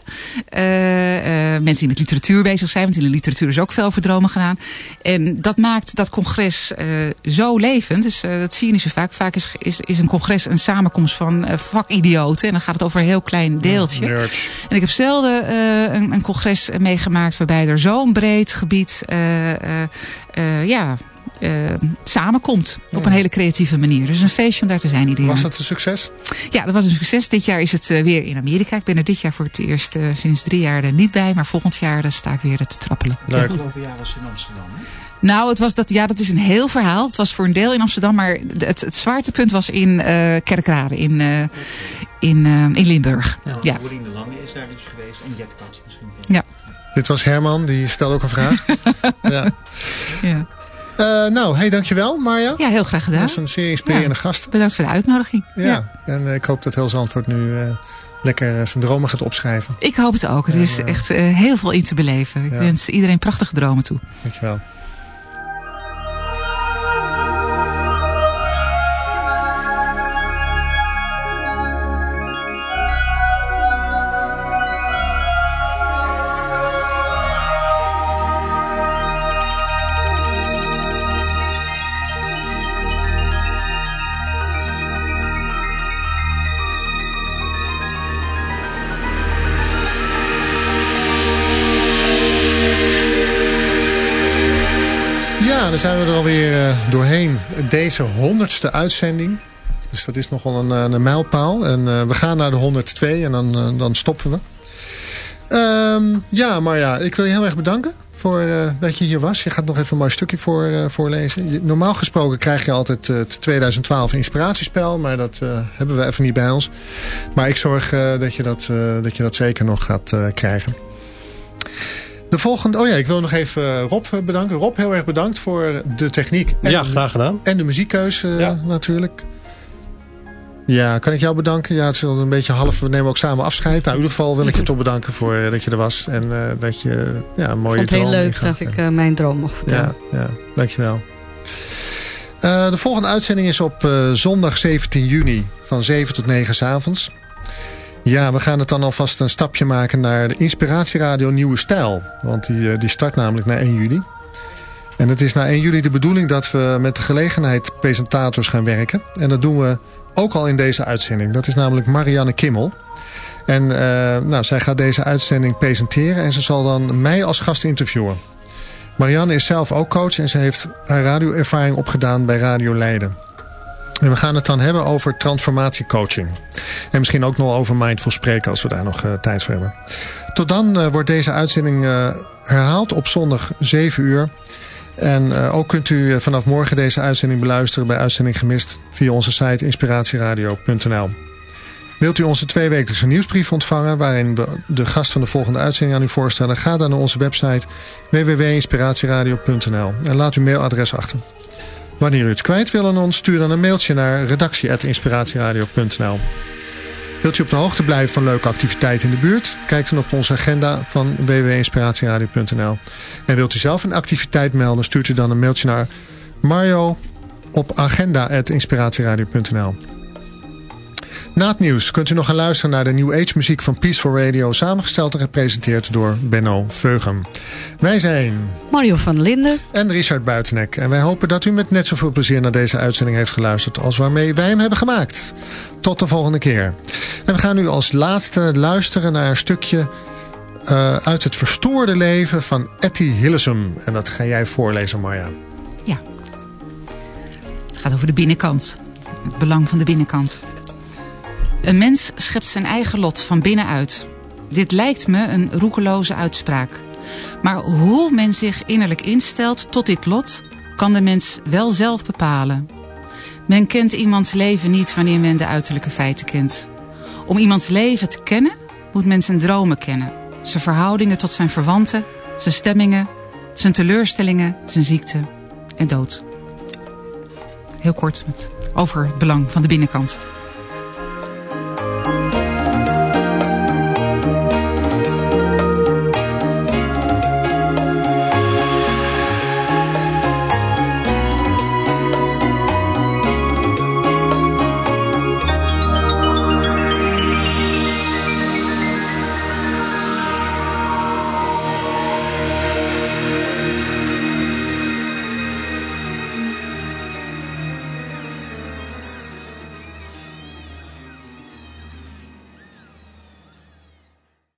mensen die met literatuur bezig zijn, want in de literatuur is ook veel over dromen gedaan. En dat maakt dat congres zo levend. Dus dat zie je niet zo vaak. Vaak is, is, is een congres een samenkomst van vakidioten. En dan gaat het over een heel klein deeltje. Nerds. En ik heb zelden een, een, congres meegemaakt waarbij er zo'n breed gebied uh, uh, ja, samenkomt. Op een hele creatieve manier. Dus een feestje om daar te zijn ieder jaar. Was dat een succes? Ja, dat was een succes. Dit jaar is het weer in Amerika. Ik ben er dit jaar voor het eerst sinds drie jaar er niet bij. Maar volgend jaar sta ik weer te trappelen. Leuk. Afgelopen jaar was in Amsterdam, hè? Nou, het was dat, ja, dat is een heel verhaal. Het was voor een deel in Amsterdam, maar het, het zwaartepunt was in uh, Kerkrade, in, uh, in, uh, in Limburg. Ja, ja. de Lange is daar iets geweest en Jet Kats misschien. Ja. Dit was Herman, die stelde ook een vraag. ja. ja. Uh, nou, hey, dankjewel Marja. Ja, heel graag gedaan. Dat is een zeer inspirerende ja. gast. Bedankt voor de uitnodiging. Ja, ja. en ik hoop dat heel Zandvoort nu uh, lekker zijn dromen gaat opschrijven. Ik hoop het ook. Er is en, echt heel veel in te beleven. Ik wens iedereen prachtige dromen toe. Dankjewel. Dan zijn we er alweer uh, doorheen. Deze honderdste uitzending. Dus dat is nogal een, een mijlpaal. En uh, we gaan naar de 102 en dan, dan stoppen we. Um, ja, maar ja, ik wil je heel erg bedanken voor dat je hier was. Je gaat nog even een mooi stukje voor, voorlezen. Normaal gesproken krijg je altijd het 2012 inspiratiespel. Maar dat hebben we even niet bij ons. Maar ik zorg dat, je dat, dat je dat zeker nog gaat krijgen. De volgende, oh ja, ik wil nog even Rob bedanken. Rob, heel erg bedankt voor de techniek. En ja, de, graag gedaan. En de muziekkeuze ja. natuurlijk. Ja, kan ik jou bedanken? Ja, het is een beetje half, we nemen ook samen afscheid. Nou, in ieder geval wil ik je toch bedanken voor dat je er was. En uh, dat je ja, een mooie Ik vond het heel leuk dat ik uh, mijn droom mocht vertellen. Ja, ja dankjewel. Uh, de volgende uitzending is op zondag 17 juni van 7 tot 9 's avonds. Ja, we gaan het dan alvast een stapje maken naar de Inspiratieradio Nieuwe Stijl. Want die, die start namelijk na 1 juli. En het is na 1 juli de bedoeling dat we met de gelegenheid presentators gaan werken. En dat doen we ook al in deze uitzending. Dat is namelijk Marianne Kimmel. En uh, nou, zij gaat deze uitzending presenteren en ze zal dan mij als gast interviewen. Marianne is zelf ook coach en ze heeft haar radioervaring opgedaan bij Radio Leiden. En we gaan het dan hebben over transformatiecoaching. En misschien ook nog over mindful spreken als we daar nog uh, tijd voor hebben. Tot dan uh, wordt deze uitzending uh, herhaald op zondag 7 uur. En ook kunt u vanaf morgen deze uitzending beluisteren bij Uitzending Gemist via onze site inspiratieradio.nl. Wilt u onze tweewekelijkse nieuwsbrief ontvangen waarin we de gast van de volgende uitzending aan u voorstellen? Ga dan naar onze website www.inspiratieradio.nl en laat uw mailadres achter. Wanneer u het kwijt wil aan ons, stuur dan een mailtje naar redactie.inspiratieradio.nl. Wilt u op de hoogte blijven van leuke activiteiten in de buurt? Kijk dan op onze agenda van www.inspiratieradio.nl. En wilt u zelf een activiteit melden? Stuurt u dan een mailtje naar Mario op agenda.inspiratieradio.nl. Na het nieuws kunt u nog gaan luisteren naar de New Age muziek van Peaceful Radio... samengesteld en gepresenteerd door Benno Veugem. Wij zijn... Mario van Linden. En Richard Buitenek. En wij hopen dat u met net zoveel plezier naar deze uitzending heeft geluisterd... als waarmee wij hem hebben gemaakt. Tot de volgende keer. En we gaan nu als laatste luisteren naar een stukje... Uh, uit het verstoorde leven van Etty Hillesum. En dat ga jij voorlezen, Marja. Ja. Het gaat over de binnenkant. Het belang van de binnenkant. Een mens schept zijn eigen lot van binnenuit. Dit lijkt me een roekeloze uitspraak. Maar hoe men zich innerlijk instelt tot dit lot... kan de mens wel zelf bepalen. Men kent iemands leven niet wanneer men de uiterlijke feiten kent. Om iemands leven te kennen, moet men zijn dromen kennen. Zijn verhoudingen tot zijn verwanten, zijn stemmingen, zijn teleurstellingen, zijn ziekte en dood. Heel kort over het belang van de binnenkant.